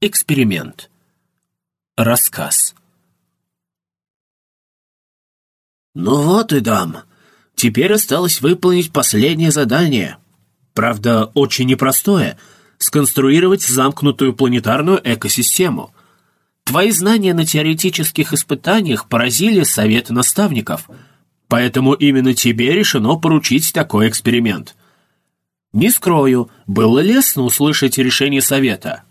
Эксперимент. Рассказ. «Ну вот и дам. Теперь осталось выполнить последнее задание. Правда, очень непростое — сконструировать замкнутую планетарную экосистему. Твои знания на теоретических испытаниях поразили совет наставников, поэтому именно тебе решено поручить такой эксперимент. Не скрою, было лестно услышать решение совета.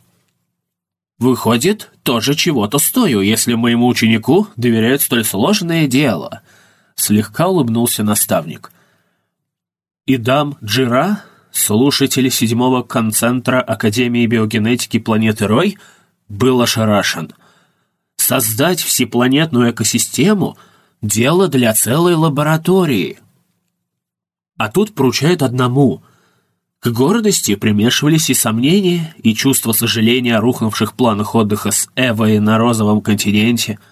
Выходит, тоже чего-то стою, если моему ученику доверяют столь сложное дело — слегка улыбнулся наставник. Идам Джира, слушатель седьмого концентра Академии биогенетики планеты Рой, был ошарашен. Создать всепланетную экосистему — дело для целой лаборатории. А тут поручают одному. К гордости примешивались и сомнения, и чувство сожаления о рухнувших планах отдыха с Эвой на розовом континенте —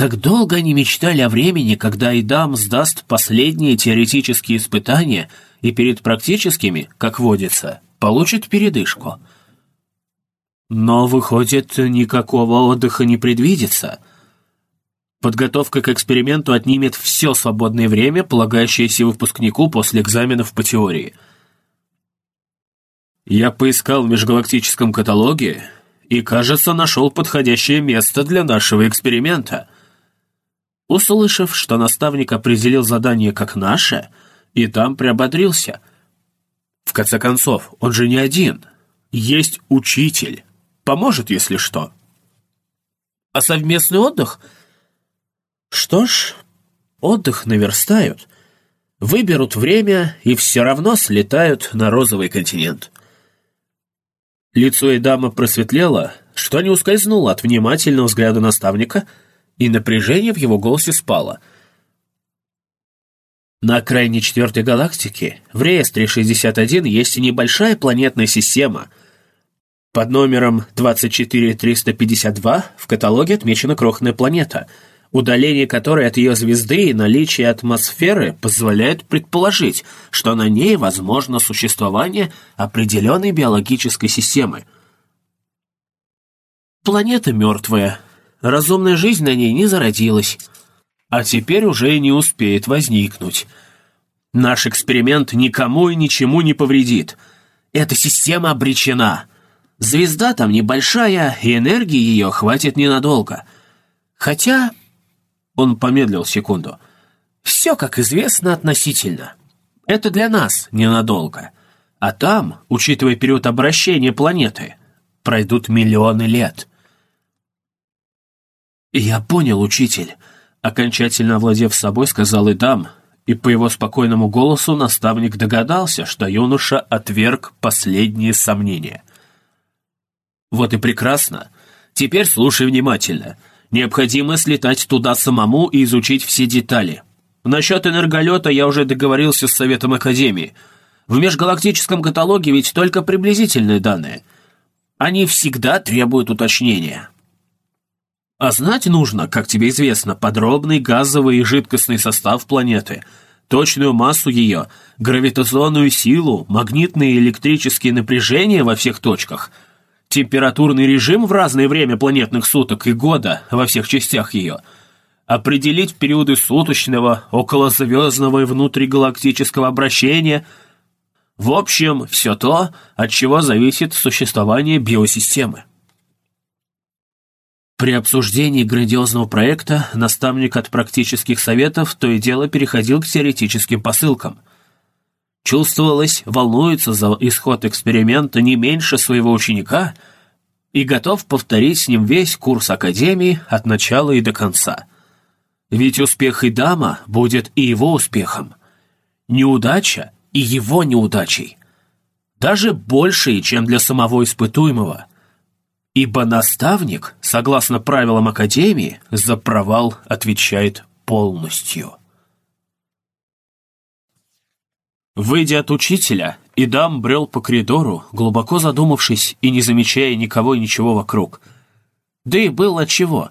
как долго они мечтали о времени, когда Идам сдаст последние теоретические испытания и перед практическими, как водится, получит передышку. Но, выходит, никакого отдыха не предвидится. Подготовка к эксперименту отнимет все свободное время, полагающееся выпускнику после экзаменов по теории. Я поискал в межгалактическом каталоге и, кажется, нашел подходящее место для нашего эксперимента — Услышав, что наставник определил задание как наше, и там приободрился. В конце концов, он же не один. Есть учитель. Поможет, если что. А совместный отдых? Что ж, отдых наверстают. Выберут время и все равно слетают на розовый континент. Лицо Эдама просветлело, что не ускользнуло от внимательного взгляда наставника — и напряжение в его голосе спало. На окраине четвертой галактики, в реестре 61, есть небольшая планетная система. Под номером 24352 в каталоге отмечена крохотная планета, удаление которой от ее звезды и наличие атмосферы позволяет предположить, что на ней возможно существование определенной биологической системы. Планета мертвая, разумная жизнь на ней не зародилась, а теперь уже и не успеет возникнуть. Наш эксперимент никому и ничему не повредит. Эта система обречена. Звезда там небольшая, и энергии ее хватит ненадолго. Хотя... Он помедлил секунду. Все, как известно, относительно. Это для нас ненадолго. А там, учитывая период обращения планеты, пройдут миллионы лет. «Я понял, учитель», — окончательно овладев собой, сказал Идам, и по его спокойному голосу наставник догадался, что юноша отверг последние сомнения. «Вот и прекрасно. Теперь слушай внимательно. Необходимо слетать туда самому и изучить все детали. Насчет энерголета я уже договорился с Советом Академии. В межгалактическом каталоге ведь только приблизительные данные. Они всегда требуют уточнения». А знать нужно, как тебе известно, подробный газовый и жидкостный состав планеты, точную массу ее, гравитационную силу, магнитные и электрические напряжения во всех точках, температурный режим в разное время планетных суток и года во всех частях ее, определить периоды суточного, околозвездного и внутригалактического обращения – в общем, все то, от чего зависит существование биосистемы. При обсуждении грандиозного проекта наставник от практических советов то и дело переходил к теоретическим посылкам. Чувствовалось, волнуется за исход эксперимента не меньше своего ученика и готов повторить с ним весь курс Академии от начала и до конца. Ведь успех и дама будет и его успехом. Неудача и его неудачей. Даже большей, чем для самого испытуемого – ибо наставник, согласно правилам Академии, за провал отвечает полностью. Выйдя от учителя, Идам брел по коридору, глубоко задумавшись и не замечая никого и ничего вокруг. Да и было отчего.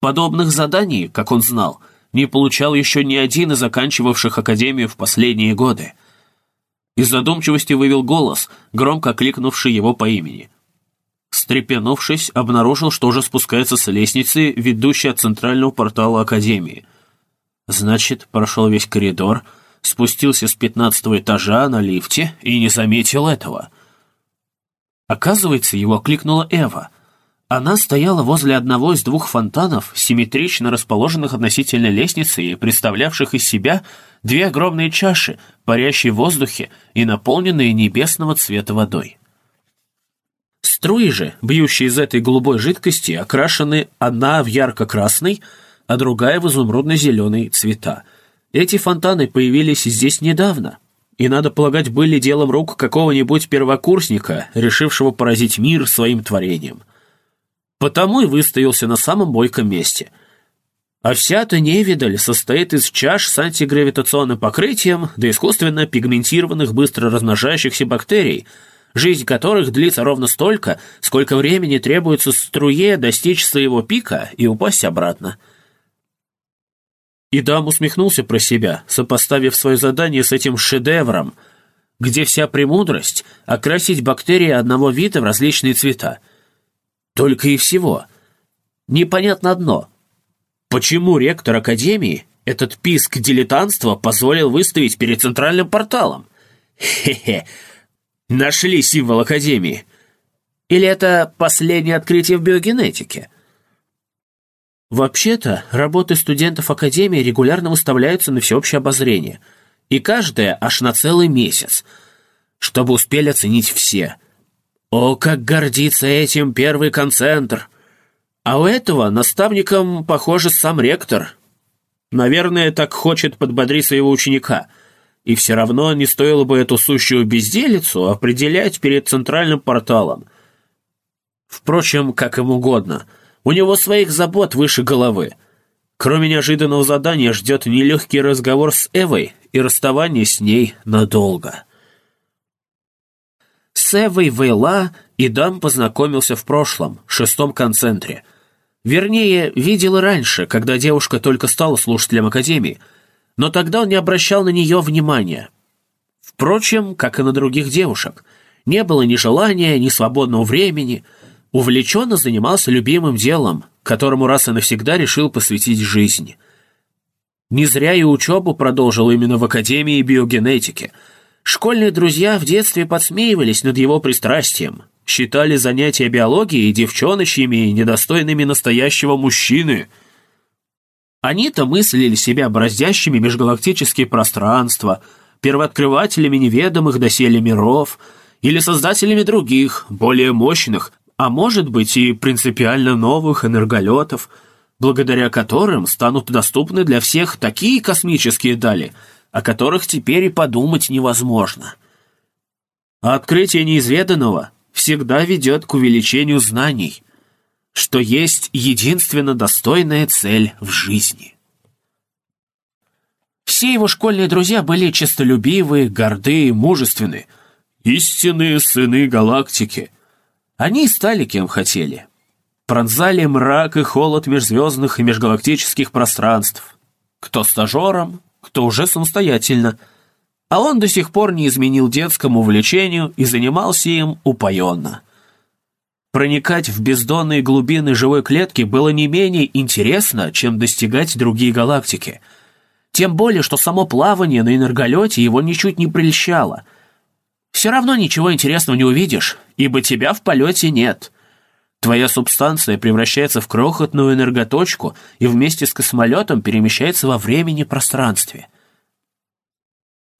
Подобных заданий, как он знал, не получал еще ни один из оканчивавших Академию в последние годы. Из задумчивости вывел голос, громко кликнувший его по имени — Стрепенувшись, обнаружил, что уже спускается с лестницы, ведущей от центрального портала Академии. Значит, прошел весь коридор, спустился с пятнадцатого этажа на лифте и не заметил этого. Оказывается, его кликнула Эва. Она стояла возле одного из двух фонтанов, симметрично расположенных относительно лестницы и представлявших из себя две огромные чаши, парящие в воздухе и наполненные небесного цвета водой. Струи же, бьющие из этой голубой жидкости, окрашены одна в ярко-красный, а другая в изумрудно-зеленый цвета. Эти фонтаны появились здесь недавно, и, надо полагать, были делом рук какого-нибудь первокурсника, решившего поразить мир своим творением. Потому и выстоялся на самом бойком месте. А вся-то невидаль состоит из чаш с антигравитационным покрытием до искусственно пигментированных быстро размножающихся бактерий – жизнь которых длится ровно столько, сколько времени требуется струе достичь своего пика и упасть обратно. Идам усмехнулся про себя, сопоставив свое задание с этим шедевром, где вся премудрость — окрасить бактерии одного вида в различные цвета. Только и всего. Непонятно одно. Почему ректор Академии этот писк дилетантства позволил выставить перед центральным порталом? Хе-хе, Нашли символ Академии. Или это последнее открытие в биогенетике? Вообще-то, работы студентов Академии регулярно выставляются на всеобщее обозрение. И каждая аж на целый месяц, чтобы успели оценить все. О, как гордится этим первый концентр! А у этого наставником, похоже, сам ректор. Наверное, так хочет подбодрить своего ученика — и все равно не стоило бы эту сущую безделицу определять перед центральным порталом. Впрочем, как им угодно. У него своих забот выше головы. Кроме неожиданного задания ждет нелегкий разговор с Эвой и расставание с ней надолго. С Эвой Вейла Идам познакомился в прошлом, шестом концентре. Вернее, видел раньше, когда девушка только стала слушателем Академии — но тогда он не обращал на нее внимания. Впрочем, как и на других девушек, не было ни желания, ни свободного времени, увлеченно занимался любимым делом, которому раз и навсегда решил посвятить жизнь. Не зря и учебу продолжил именно в Академии биогенетики. Школьные друзья в детстве подсмеивались над его пристрастием, считали занятия биологией девчоночьими и недостойными настоящего мужчины – они-то мыслили себя бороздящими межгалактические пространства, первооткрывателями неведомых доселе миров или создателями других, более мощных, а может быть и принципиально новых энерголетов, благодаря которым станут доступны для всех такие космические дали, о которых теперь и подумать невозможно. А открытие неизведанного всегда ведет к увеличению знаний – что есть единственно достойная цель в жизни. Все его школьные друзья были честолюбивы, горды, мужественны. Истинные сыны галактики. Они стали кем хотели. Пронзали мрак и холод межзвездных и межгалактических пространств. Кто стажером, кто уже самостоятельно. А он до сих пор не изменил детскому увлечению и занимался им упоенно. Проникать в бездонные глубины живой клетки было не менее интересно, чем достигать другие галактики. Тем более, что само плавание на энерголете его ничуть не прельщало. Все равно ничего интересного не увидишь, ибо тебя в полете нет. Твоя субстанция превращается в крохотную энерготочку и вместе с космолетом перемещается во времени и пространстве.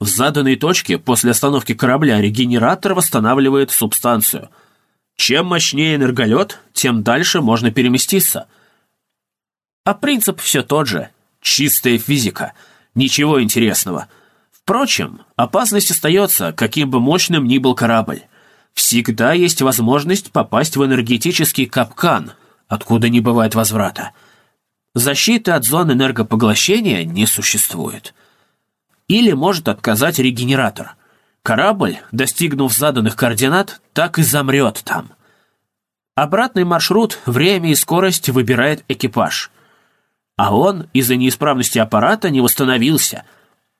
В заданной точке после остановки корабля регенератор восстанавливает субстанцию – чем мощнее энерголет, тем дальше можно переместиться. А принцип все тот же. Чистая физика. Ничего интересного. Впрочем, опасность остается, каким бы мощным ни был корабль. Всегда есть возможность попасть в энергетический капкан, откуда не бывает возврата. Защиты от зон энергопоглощения не существует. Или может отказать регенератор. Корабль, достигнув заданных координат, так и замрет там. Обратный маршрут, время и скорость выбирает экипаж. А он из-за неисправности аппарата не восстановился,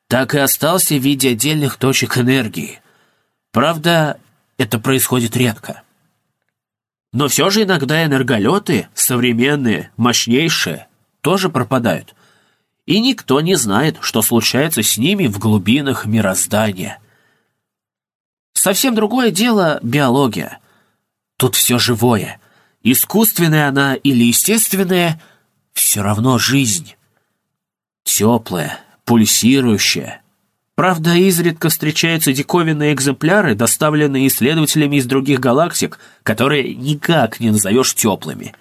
так и остался в виде отдельных точек энергии. Правда, это происходит редко. Но все же иногда энерголеты, современные, мощнейшие, тоже пропадают. И никто не знает, что случается с ними в глубинах мироздания. Совсем другое дело биология. Тут все живое. Искусственная она или естественная, все равно жизнь. Теплая, пульсирующая, Правда, изредка встречаются диковинные экземпляры, доставленные исследователями из других галактик, которые никак не назовешь теплыми.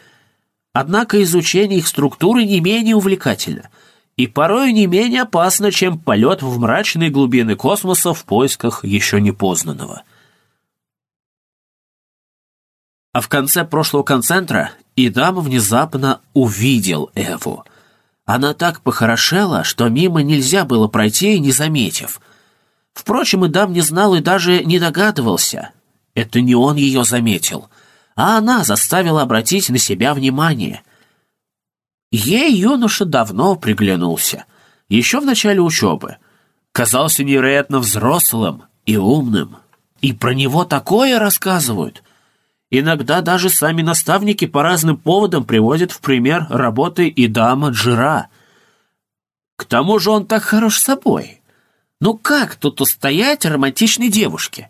Однако изучение их структуры не менее увлекательно и порой не менее опасно, чем полет в мрачные глубины космоса в поисках еще непознанного. А в конце прошлого концентра Идам внезапно увидел Эву — она так похорошела, что мимо нельзя было пройти, не заметив. Впрочем, и дам не знал и даже не догадывался. Это не он ее заметил, а она заставила обратить на себя внимание. Ей юноша давно приглянулся, еще в начале учебы. Казался невероятно взрослым и умным. И про него такое рассказывают. Иногда даже сами наставники по разным поводам приводят в пример работы и дама Джира. К тому же он так хорош собой. Ну как тут устоять романтичной девушке?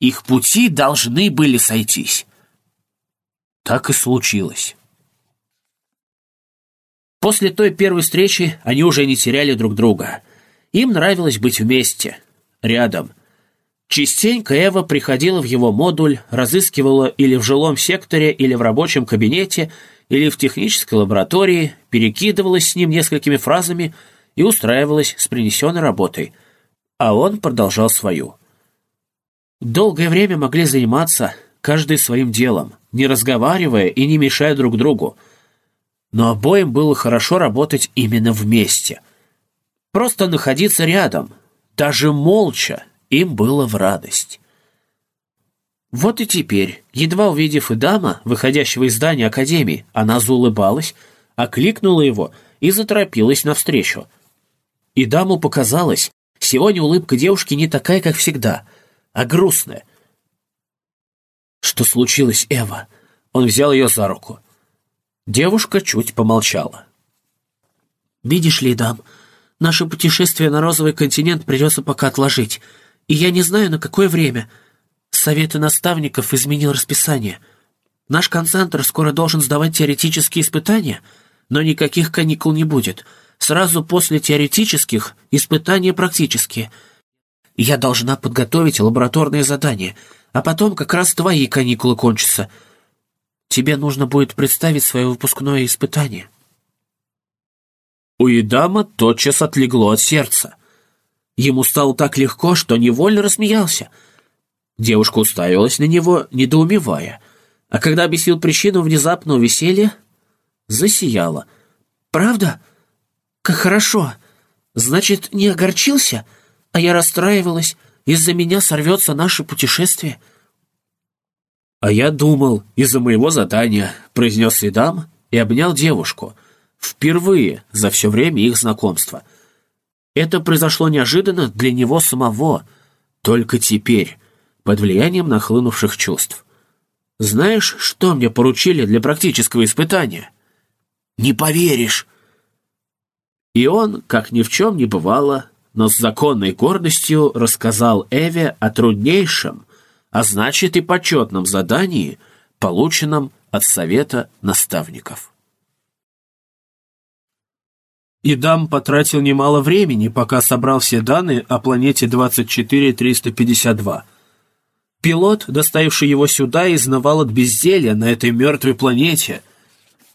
Их пути должны были сойтись. Так и случилось. После той первой встречи они уже не теряли друг друга. Им нравилось быть вместе, рядом — Частенько Эва приходила в его модуль, разыскивала или в жилом секторе, или в рабочем кабинете, или в технической лаборатории, перекидывалась с ним несколькими фразами и устраивалась с принесенной работой. А он продолжал свою. Долгое время могли заниматься каждый своим делом, не разговаривая и не мешая друг другу. Но обоим было хорошо работать именно вместе. Просто находиться рядом, даже молча, им было в радость. Вот и теперь, едва увидев Идама, выходящего из здания Академии, она заулыбалась, окликнула его и заторопилась навстречу. Идаму показалось, сегодня улыбка девушки не такая, как всегда, а грустная. «Что случилось, Эва?» Он взял ее за руку. Девушка чуть помолчала. «Видишь ли, Идам, наше путешествие на розовый континент придется пока отложить и я не знаю, на какое время. Совет наставников изменил расписание. Наш концентр скоро должен сдавать теоретические испытания, но никаких каникул не будет. Сразу после теоретических испытания практические. Я должна подготовить лабораторные задания, а потом как раз твои каникулы кончатся. Тебе нужно будет представить свое выпускное испытание. У Идама тотчас отлегло от сердца. Ему стало так легко, что невольно рассмеялся. Девушка уставилась на него, недоумевая, а когда объяснил причину внезапного веселья, засияла. «Правда? Как хорошо! Значит, не огорчился, а я расстраивалась, из-за меня сорвется наше путешествие». «А я думал, из-за моего задания», — произнес Седам и обнял девушку. Впервые за все время их знакомства — это произошло неожиданно для него самого, только теперь, под влиянием нахлынувших чувств. «Знаешь, что мне поручили для практического испытания?» «Не поверишь!» И он, как ни в чем не бывало, но с законной гордостью рассказал Эве о труднейшем, а значит и почетном задании, полученном от Совета наставников. Идам потратил немало времени, пока собрал все данные о планете 24352. Пилот, доставивший его сюда, изнывал от безделья на этой мертвой планете,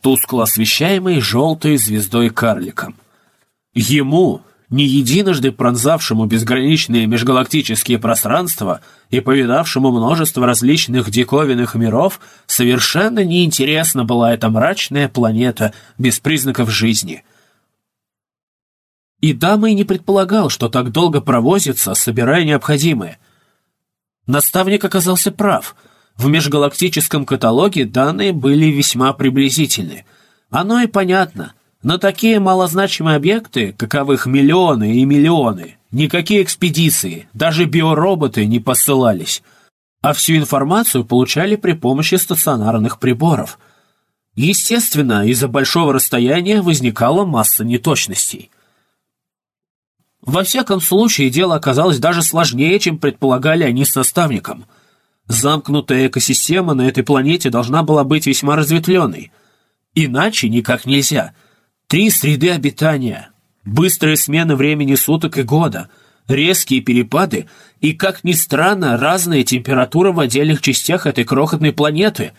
тускло освещаемой желтой звездой-карликом. Ему, не единожды пронзавшему безграничные межгалактические пространства и повидавшему множество различных диковинных миров, совершенно неинтересна была эта мрачная планета без признаков жизни — и дама и не предполагал, что так долго провозится, собирая необходимое. Наставник оказался прав. В межгалактическом каталоге данные были весьма приблизительны. Оно и понятно. На такие малозначимые объекты, каковых миллионы и миллионы, никакие экспедиции, даже биороботы не посылались. а всю информацию получали при помощи стационарных приборов. Естественно, из-за большого расстояния возникала масса неточностей. Во всяком случае, дело оказалось даже сложнее, чем предполагали они с наставником. Замкнутая экосистема на этой планете должна была быть весьма разветвленной. Иначе никак нельзя. Три среды обитания, быстрые смены времени суток и года, резкие перепады и, как ни странно, разная температура в отдельных частях этой крохотной планеты.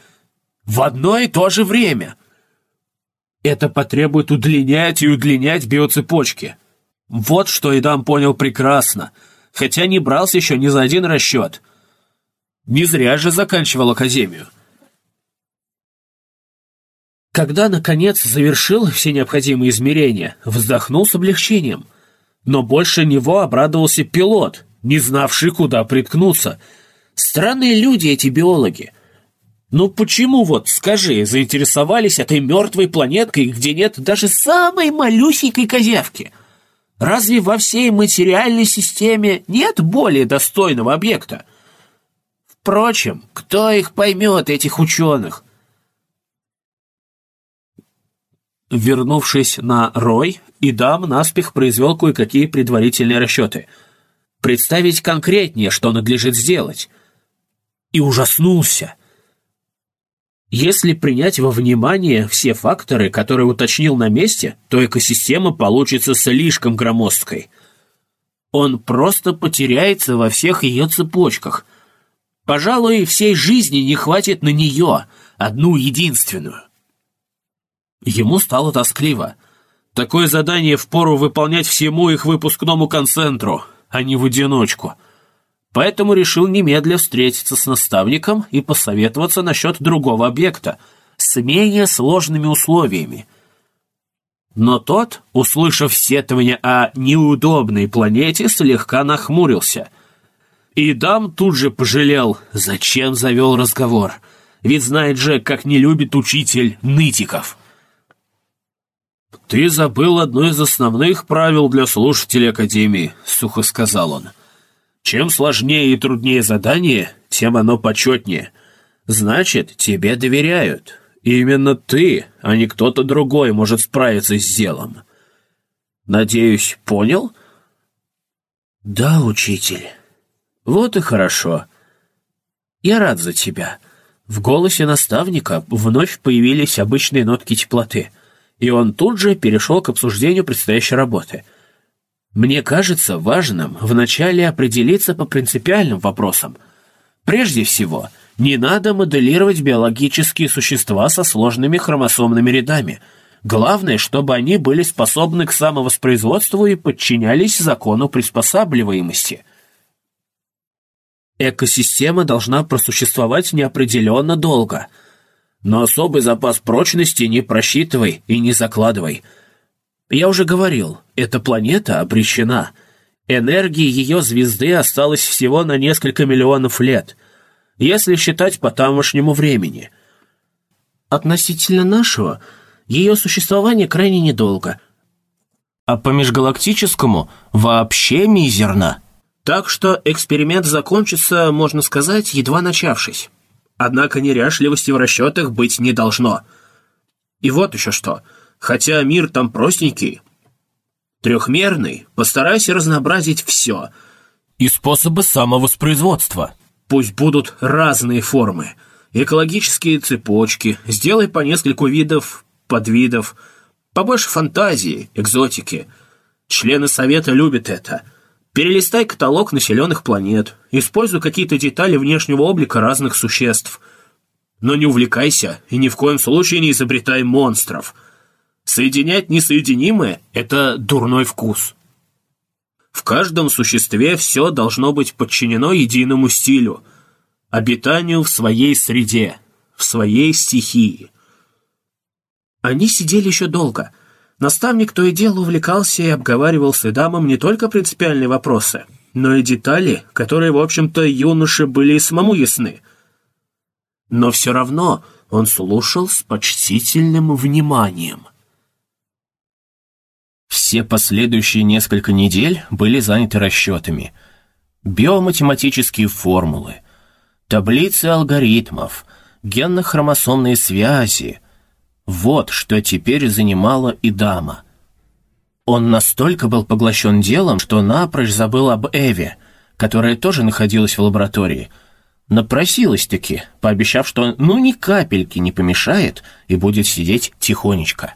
В одно и то же время. Это потребует удлинять и удлинять биоцепочки. Вот что Идам понял прекрасно, хотя не брался еще ни за один расчет. Не зря же заканчивал Академию. Когда, наконец, завершил все необходимые измерения, вздохнул с облегчением. Но больше него обрадовался пилот, не знавший, куда приткнуться. Странные люди эти биологи. Ну почему вот, скажи, заинтересовались этой мертвой планеткой, где нет даже самой малюсенькой козявки? Разве во всей материальной системе нет более достойного объекта? Впрочем, кто их поймет, этих ученых? Вернувшись на Рой, Идам наспех произвел кое-какие предварительные расчеты. Представить конкретнее, что надлежит сделать. И ужаснулся. Если принять во внимание все факторы, которые уточнил на месте, то экосистема получится слишком громоздкой. Он просто потеряется во всех ее цепочках. Пожалуй, всей жизни не хватит на нее, одну единственную. Ему стало тоскливо. Такое задание впору выполнять всему их выпускному концентру, а не в одиночку. Поэтому решил немедля встретиться с наставником и посоветоваться насчет другого объекта, с менее сложными условиями. Но тот, услышав сетование о неудобной планете, слегка нахмурился. И дам тут же пожалел, зачем завел разговор, ведь знает же, как не любит учитель нытиков. «Ты забыл одно из основных правил для слушателей Академии», — сухо сказал он. «Чем сложнее и труднее задание, тем оно почетнее. Значит, тебе доверяют. Именно ты, а не кто-то другой, может справиться с делом. Надеюсь, понял?» «Да, учитель. Вот и хорошо. Я рад за тебя». В голосе наставника вновь появились обычные нотки теплоты — и он тут же перешел к обсуждению предстоящей работы. Мне кажется важным вначале определиться по принципиальным вопросам. Прежде всего, не надо моделировать биологические существа со сложными хромосомными рядами. Главное, чтобы они были способны к самовоспроизводству и подчинялись закону приспосабливаемости. Экосистема должна просуществовать неопределенно долго – но особый запас прочности не просчитывай и не закладывай. Я уже говорил, эта планета обречена. Энергии ее звезды осталось всего на несколько миллионов лет, если считать по тамошнему времени. Относительно нашего, ее существование крайне недолго, а по межгалактическому вообще мизерно. Так что эксперимент закончится, можно сказать, едва начавшись. Однако неряшливости в расчетах быть не должно. И вот еще что. Хотя мир там простенький, трехмерный, постарайся разнообразить все. И способы самовоспроизводства. Пусть будут разные формы. Экологические цепочки, сделай по нескольку видов, подвидов, побольше фантазии, экзотики. Члены Совета любят это — Перелистай каталог населенных планет, используй какие-то детали внешнего облика разных существ. Но не увлекайся и ни в коем случае не изобретай монстров. Соединять несоединимое — это дурной вкус. В каждом существе все должно быть подчинено единому стилю, обитанию в своей среде, в своей стихии. Они сидели еще долго — Наставник то и дело увлекался и обговаривал с Эдамом не только принципиальные вопросы, но и детали, которые, в общем-то, юноше были и самому ясны. Но все равно он слушал с почтительным вниманием. Все последующие несколько недель были заняты расчетами. Биоматематические формулы, таблицы алгоритмов, генно-хромосомные связи. Вот что теперь занимало и дама. Он настолько был поглощен делом, что напрочь забыл об Эве, которая тоже находилась в лаборатории. Напросилась-таки, пообещав, что ну ни капельки не помешает и будет сидеть тихонечко.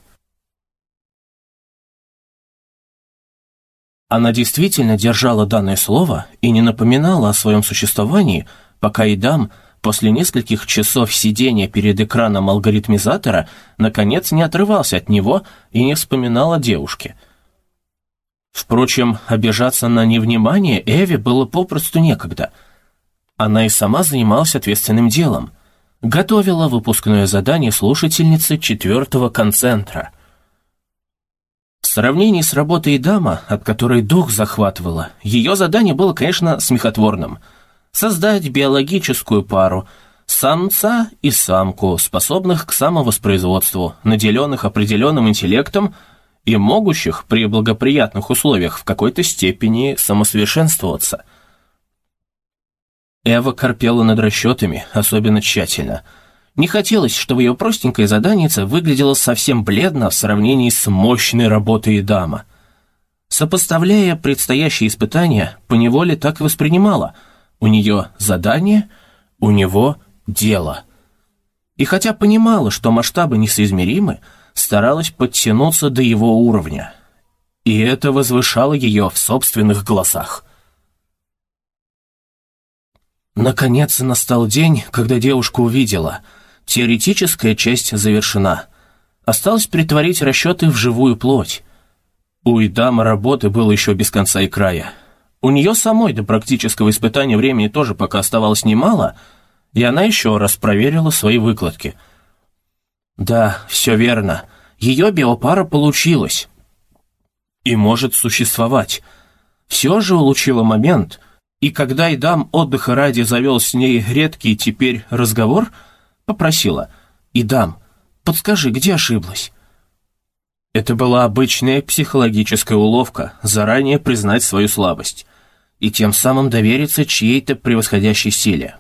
Она действительно держала данное слово и не напоминала о своем существовании, пока Идам после нескольких часов сидения перед экраном алгоритмизатора наконец не отрывался от него и не вспоминал о девушке. Впрочем, обижаться на невнимание Эви было попросту некогда. Она и сама занималась ответственным делом. Готовила выпускное задание слушательницы четвертого концентра — сравнении с работой дама, от которой дух захватывало, ее задание было, конечно, смехотворным. Создать биологическую пару – самца и самку, способных к самовоспроизводству, наделенных определенным интеллектом и могущих при благоприятных условиях в какой-то степени самосовершенствоваться. Эва корпела над расчетами особенно тщательно – не хотелось, чтобы ее простенькая заданица выглядела совсем бледно в сравнении с мощной работой дама. Сопоставляя предстоящие испытания, поневоле так и воспринимала. У нее задание, у него дело. И хотя понимала, что масштабы несоизмеримы, старалась подтянуться до его уровня. И это возвышало ее в собственных глазах. Наконец настал день, когда девушка увидела — Теоретическая часть завершена. Осталось притворить расчеты в живую плоть. У Идама работы было еще без конца и края. У нее самой до практического испытания времени тоже пока оставалось немало, и она еще раз проверила свои выкладки. Да, все верно. Ее биопара получилась. И может существовать. Все же улучила момент, и когда Идам отдыха ради завел с ней редкий теперь разговор — Попросила. «Идам, подскажи, где ошиблась?» Это была обычная психологическая уловка, заранее признать свою слабость и тем самым довериться чьей-то превосходящей силе.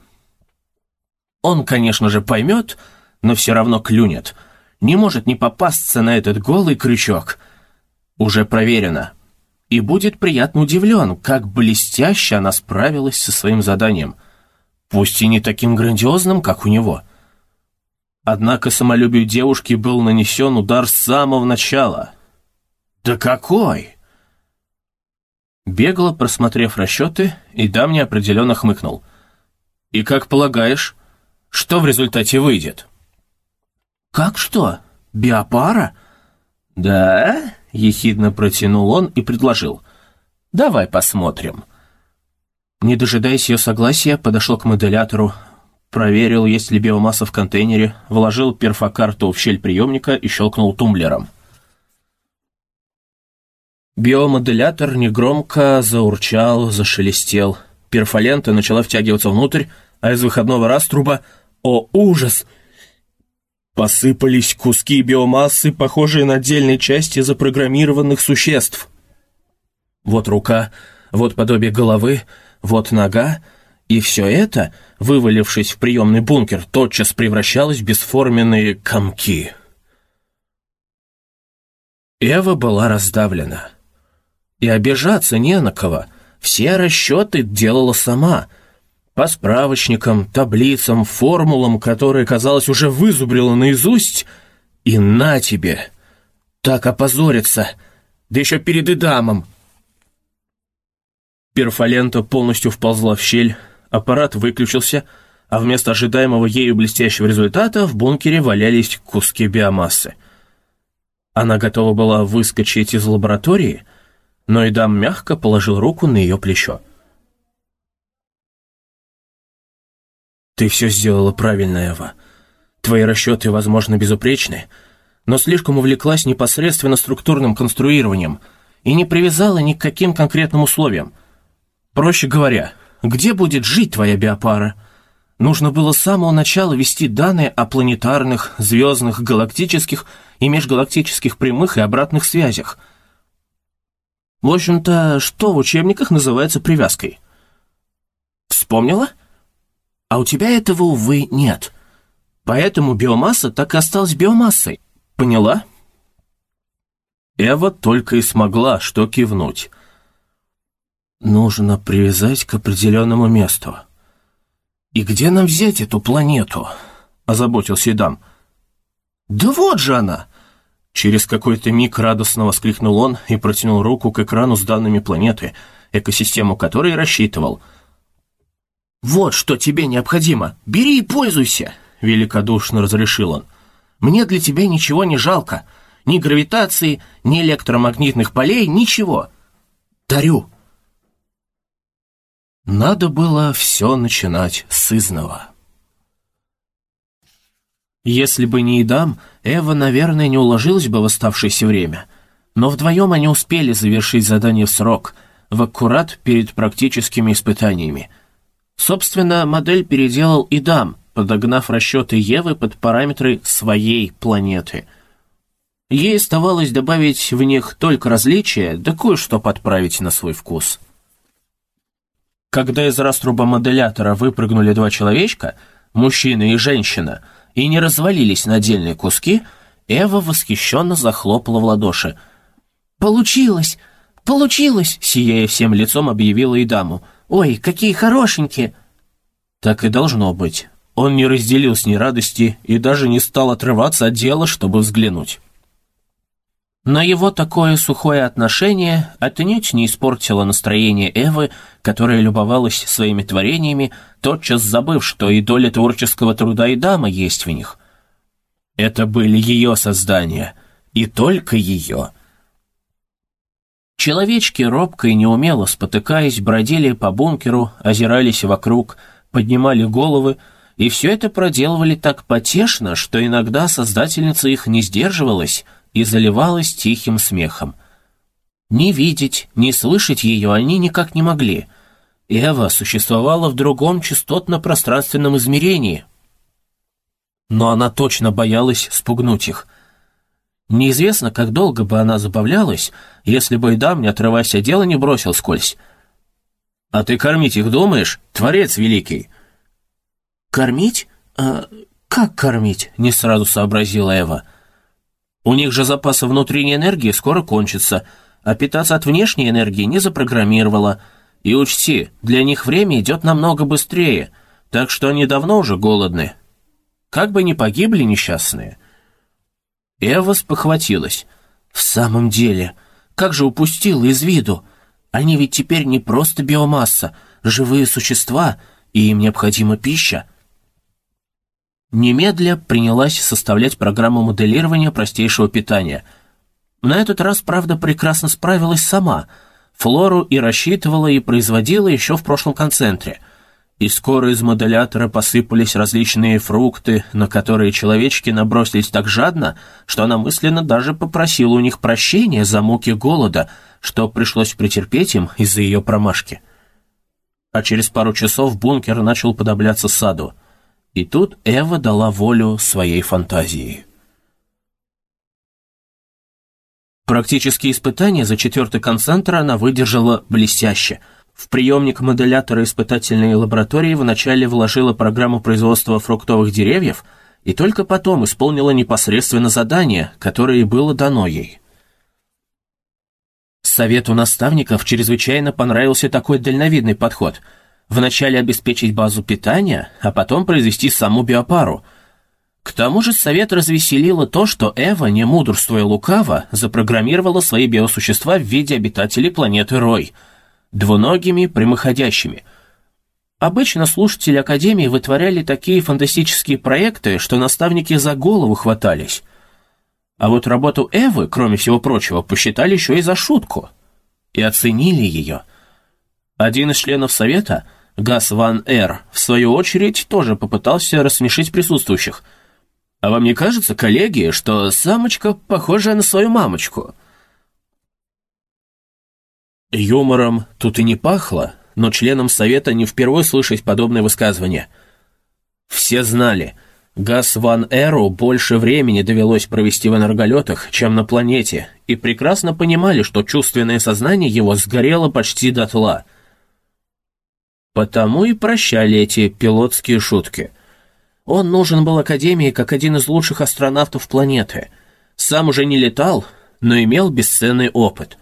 Он, конечно же, поймет, но все равно клюнет. Не может не попасться на этот голый крючок. Уже проверено. И будет приятно удивлен, как блестяще она справилась со своим заданием. Пусть и не таким грандиозным, как у него — Однако самолюбию девушки был нанесен удар с самого начала. «Да какой?» Бегло просмотрев расчеты, и дам неопределенно хмыкнул. «И как полагаешь, что в результате выйдет?» «Как что? Биопара?» «Да?» — ехидно протянул он и предложил. «Давай посмотрим». Не дожидаясь ее согласия, подошел к моделятору, проверил, есть ли биомасса в контейнере, вложил перфокарту в щель приемника и щелкнул тумблером. Биомоделятор негромко заурчал, зашелестел. Перфолента начала втягиваться внутрь, а из выходного раструба «О, ужас!» Посыпались куски биомассы, похожие на отдельные части запрограммированных существ. Вот рука, вот подобие головы, вот нога, и все это, вывалившись в приемный бункер, тотчас превращалось в бесформенные комки. Эва была раздавлена. И обижаться не на кого. Все расчеты делала сама. По справочникам, таблицам, формулам, которые, казалось, уже вызубрила наизусть. И на тебе! Так опозориться! Да еще перед Идамом! Перфолента полностью вползла в щель, аппарат выключился, а вместо ожидаемого ею блестящего результата в бункере валялись куски биомассы. Она готова была выскочить из лаборатории, но Идам мягко положил руку на ее плечо. «Ты все сделала правильно, Эва. Твои расчеты, возможно, безупречны, но слишком увлеклась непосредственно структурным конструированием и не привязала ни к каким конкретным условиям. Проще говоря, где будет жить твоя биопара? Нужно было с самого начала вести данные о планетарных, звездных, галактических и межгалактических прямых и обратных связях. В общем-то, что в учебниках называется привязкой? Вспомнила? а у тебя этого, увы, нет. Поэтому биомасса так и осталась биомассой. Поняла?» Эва только и смогла что кивнуть. «Нужно привязать к определенному месту. И где нам взять эту планету?» — озаботился Идам. «Да вот же она!» Через какой-то миг радостно воскликнул он и протянул руку к экрану с данными планеты, экосистему которой рассчитывал. «Вот что тебе необходимо! Бери и пользуйся!» — великодушно разрешил он. «Мне для тебя ничего не жалко. Ни гравитации, ни электромагнитных полей, ничего. Дарю!» Надо было все начинать с изного. Если бы не Идам, Эва, наверное, не уложилась бы в оставшееся время. Но вдвоем они успели завершить задание в срок, в аккурат перед практическими испытаниями. Собственно, модель переделал Идам, подогнав расчеты Евы под параметры своей планеты. Ей оставалось добавить в них только различия, да кое-что подправить на свой вкус. Когда из раструба моделятора выпрыгнули два человечка, мужчина и женщина — и не развалились на отдельные куски, Эва восхищенно захлопала в ладоши. «Получилось! Получилось!» — сияя всем лицом, объявила и даму. «Ой, какие хорошенькие!» Так и должно быть. Он не разделил с ней радости и даже не стал отрываться от дела, чтобы взглянуть. Но его такое сухое отношение отнюдь не испортило настроение Эвы, которая любовалась своими творениями, тотчас забыв, что и доля творческого труда и дама есть в них. Это были ее создания, и только ее. Человечки, робко и неумело спотыкаясь, бродили по бункеру, озирались вокруг, поднимали головы, и все это проделывали так потешно, что иногда создательница их не сдерживалась — и заливалась тихим смехом. Ни видеть, ни слышать ее они никак не могли. Эва существовала в другом частотно-пространственном измерении. Но она точно боялась спугнуть их. Неизвестно, как долго бы она забавлялась, если бы Эдам, не отрываясь от дела, не бросил скользь. «А ты кормить их думаешь, Творец Великий?» «Кормить? А как кормить?» — не сразу сообразила Эва. У них же запасы внутренней энергии скоро кончатся, а питаться от внешней энергии не запрограммировала. И учти, для них время идет намного быстрее, так что они давно уже голодны. Как бы ни погибли несчастные. Эва спохватилась. В самом деле, как же упустила из виду? Они ведь теперь не просто биомасса, живые существа, и им необходима пища. Немедля принялась составлять программу моделирования простейшего питания. На этот раз, правда, прекрасно справилась сама. Флору и рассчитывала, и производила еще в прошлом концентре. И скоро из моделятора посыпались различные фрукты, на которые человечки набросились так жадно, что она мысленно даже попросила у них прощения за муки голода, что пришлось претерпеть им из-за ее промашки. А через пару часов бункер начал подобляться саду — и тут Эва дала волю своей фантазии. Практические испытания за четвертый концентр она выдержала блестяще. В приемник модулятора испытательной лаборатории вначале вложила программу производства фруктовых деревьев и только потом исполнила непосредственно задание, которое было дано ей. Совету наставников чрезвычайно понравился такой дальновидный подход – Вначале обеспечить базу питания, а потом произвести саму биопару. К тому же совет развеселило то, что Эва, не мудрствуя лукаво, запрограммировала свои биосущества в виде обитателей планеты Рой, двуногими прямоходящими. Обычно слушатели Академии вытворяли такие фантастические проекты, что наставники за голову хватались. А вот работу Эвы, кроме всего прочего, посчитали еще и за шутку. И оценили ее – один из членов совета, Гас Ван Эр, в свою очередь тоже попытался рассмешить присутствующих. «А вам не кажется, коллеги, что самочка похожа на свою мамочку?» Юмором тут и не пахло, но членам совета не впервые слышать подобное высказывание. Все знали, Гас Ван Эру больше времени довелось провести в энерголетах, чем на планете, и прекрасно понимали, что чувственное сознание его сгорело почти дотла — Потому и прощали эти пилотские шутки. Он нужен был Академии как один из лучших астронавтов планеты. Сам уже не летал, но имел бесценный опыт.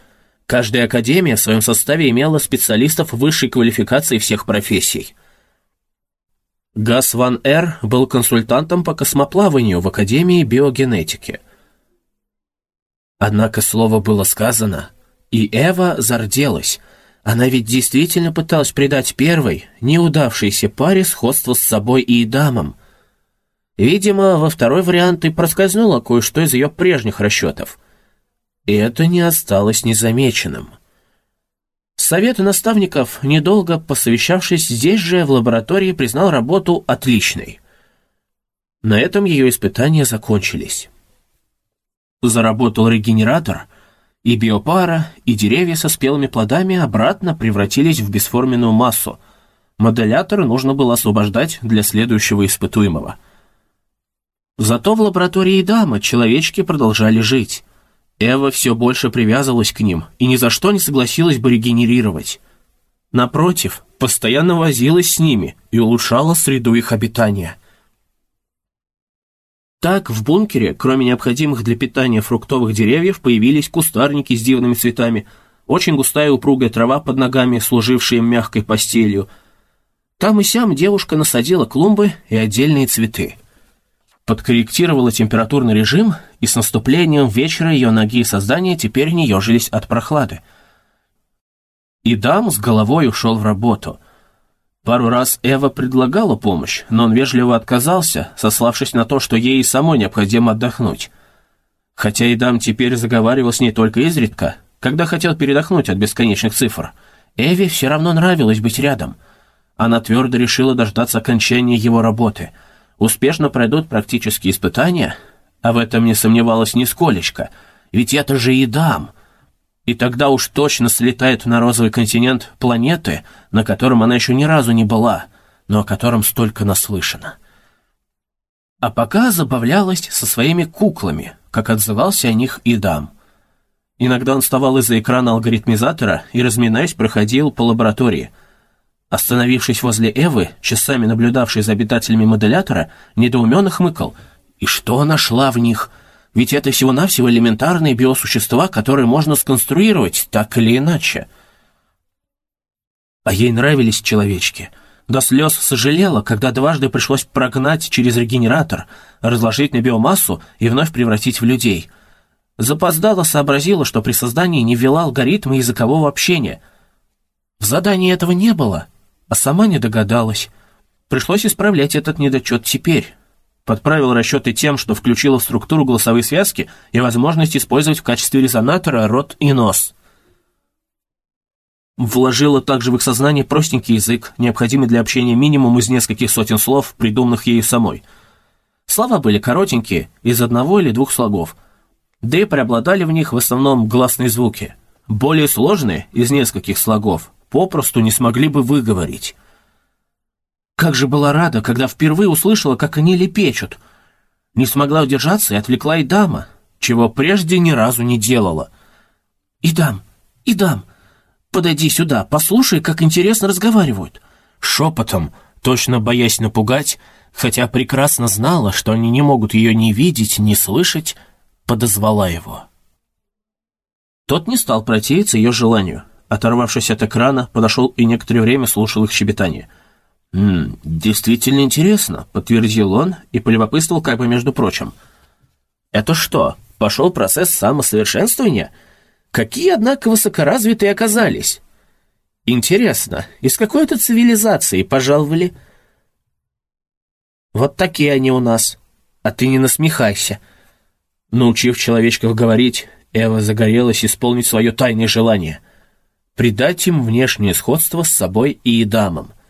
Каждая Академия в своем составе имела специалистов высшей квалификации всех профессий. Гас Ван Эр был консультантом по космоплаванию в Академии биогенетики. Однако слово было сказано, и Эва зарделась – она ведь действительно пыталась придать первой, неудавшейся паре сходство с собой и дамам. Видимо, во второй вариант и проскользнуло кое-что из ее прежних расчетов. И это не осталось незамеченным. Совет наставников, недолго посовещавшись здесь же, в лаборатории признал работу отличной. На этом ее испытания закончились. Заработал регенератор, и биопара, и деревья со спелыми плодами обратно превратились в бесформенную массу. Моделятор нужно было освобождать для следующего испытуемого. Зато в лаборатории дамы человечки продолжали жить. Эва все больше привязывалась к ним и ни за что не согласилась бы регенерировать. Напротив, постоянно возилась с ними и улучшала среду их обитания. Так, в бункере, кроме необходимых для питания фруктовых деревьев, появились кустарники с дивными цветами, очень густая упругая трава под ногами, служившая им мягкой постелью. Там и сям девушка насадила клумбы и отдельные цветы. Подкорректировала температурный режим, и с наступлением вечера ее ноги и создания теперь не ежились от прохлады. И дам с головой ушел в работу — Пару раз Эва предлагала помощь, но он вежливо отказался, сославшись на то, что ей и самой необходимо отдохнуть. Хотя и дам теперь заговаривал с ней только изредка, когда хотел передохнуть от бесконечных цифр. Эве все равно нравилось быть рядом. Она твердо решила дождаться окончания его работы. Успешно пройдут практические испытания, а в этом не сомневалась нисколечко, ведь это же и дам — и тогда уж точно слетает на розовый континент планеты, на котором она еще ни разу не была, но о котором столько наслышана. А пока забавлялась со своими куклами, как отзывался о них и дам. Иногда он вставал из-за экрана алгоритмизатора и, разминаясь, проходил по лаборатории. Остановившись возле Эвы, часами наблюдавшей за обитателями моделятора, недоуменно хмыкал. И что нашла в них – ведь это всего-навсего элементарные биосущества, которые можно сконструировать так или иначе. А ей нравились человечки. До слез сожалела, когда дважды пришлось прогнать через регенератор, разложить на биомассу и вновь превратить в людей. Запоздала сообразила, что при создании не ввела алгоритмы языкового общения. В задании этого не было, а сама не догадалась. Пришлось исправлять этот недочет теперь подправил расчеты тем, что включила в структуру голосовые связки и возможность использовать в качестве резонатора рот и нос. Вложила также в их сознание простенький язык, необходимый для общения минимум из нескольких сотен слов, придуманных ею самой. Слова были коротенькие, из одного или двух слогов, да и преобладали в них в основном гласные звуки. Более сложные, из нескольких слогов, попросту не смогли бы выговорить. Как же была рада, когда впервые услышала, как они лепечут. Не смогла удержаться и отвлекла и дама, чего прежде ни разу не делала. «Идам, Идам, подойди сюда, послушай, как интересно разговаривают». Шепотом, точно боясь напугать, хотя прекрасно знала, что они не могут ее ни видеть, ни слышать, подозвала его. Тот не стал противиться ее желанию. Оторвавшись от экрана, подошел и некоторое время слушал их щебетание — «М действительно интересно», — подтвердил он и полюбопытствовал как бы между прочим. «Это что, пошел процесс самосовершенствования? Какие, однако, высокоразвитые оказались? Интересно, из какой это цивилизации пожаловали?» «Вот такие они у нас, а ты не насмехайся». Научив человечков говорить, Эва загорелась исполнить свое тайное желание — придать им внешнее сходство с собой и дамам —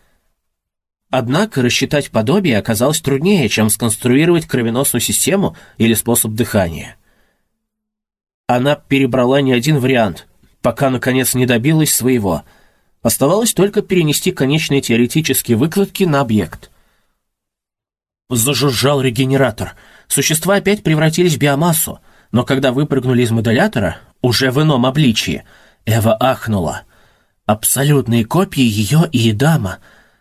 Однако рассчитать подобие оказалось труднее, чем сконструировать кровеносную систему или способ дыхания. Она перебрала не один вариант, пока, наконец, не добилась своего. Оставалось только перенести конечные теоретические выкладки на объект. Зажужжал регенератор. Существа опять превратились в биомассу, но когда выпрыгнули из модулятора, уже в ином обличии, Эва ахнула — Абсолютные копии ее и Едама.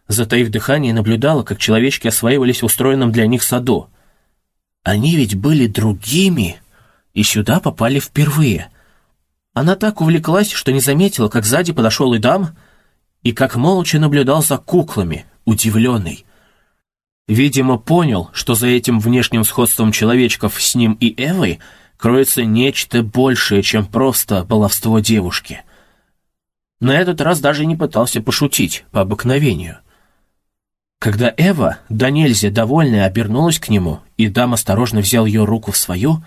Затаив дыхание, наблюдала, как человечки осваивались в устроенном для них саду. Они ведь были другими и сюда попали впервые. Она так увлеклась, что не заметила, как сзади подошел Идам и как молча наблюдал за куклами, удивленный. Видимо, понял, что за этим внешним сходством человечков с ним и Эвой кроется нечто большее, чем просто баловство девушки. На этот раз даже не пытался пошутить, по обыкновению. Когда Эва, да нельзя довольная, обернулась к нему, и дам осторожно взял ее руку в свою,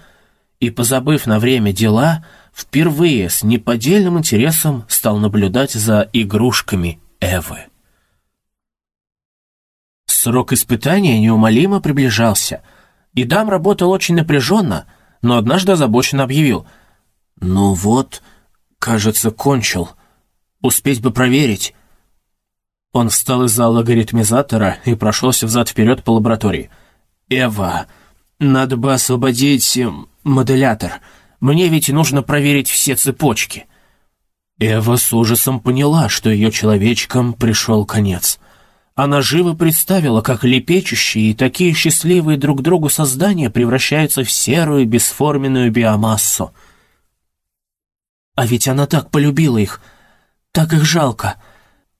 и, позабыв на время дела, впервые с неподдельным интересом стал наблюдать за игрушками Эвы. Срок испытания неумолимо приближался, и дам работал очень напряженно, но однажды озабоченно объявил. «Ну вот, кажется, кончил. Успеть бы проверить». Он встал из-за логаритмизатора и прошелся взад-вперед по лаборатории. «Эва, надо бы освободить эм, моделятор. Мне ведь нужно проверить все цепочки». Эва с ужасом поняла, что ее человечкам пришел конец. Она живо представила, как лепечущие и такие счастливые друг другу создания превращаются в серую бесформенную биомассу. А ведь она так полюбила их, так их жалко.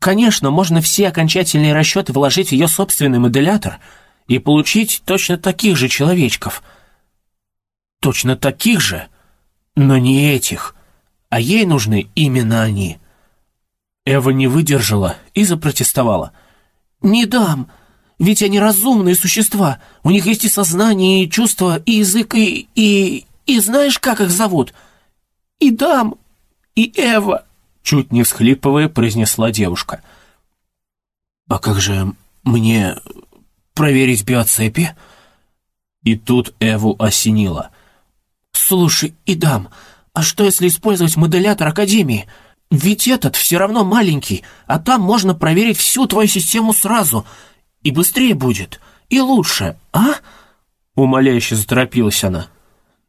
Конечно, можно все окончательные расчеты вложить в ее собственный моделятор и получить точно таких же человечков. Точно таких же, но не этих, а ей нужны именно они. Эва не выдержала и запротестовала — «Не дам, ведь они разумные существа, у них есть и сознание, и чувства, и язык, и... и... и знаешь, как их зовут? И дам, и Эва!» Чуть не всхлипывая, произнесла девушка. «А как же мне проверить биоцепи?» И тут Эву осенило. «Слушай, Идам, а что если использовать моделятор Академии?» Ведь этот все равно маленький, а там можно проверить всю твою систему сразу. И быстрее будет, и лучше, а?» Умоляюще заторопилась она.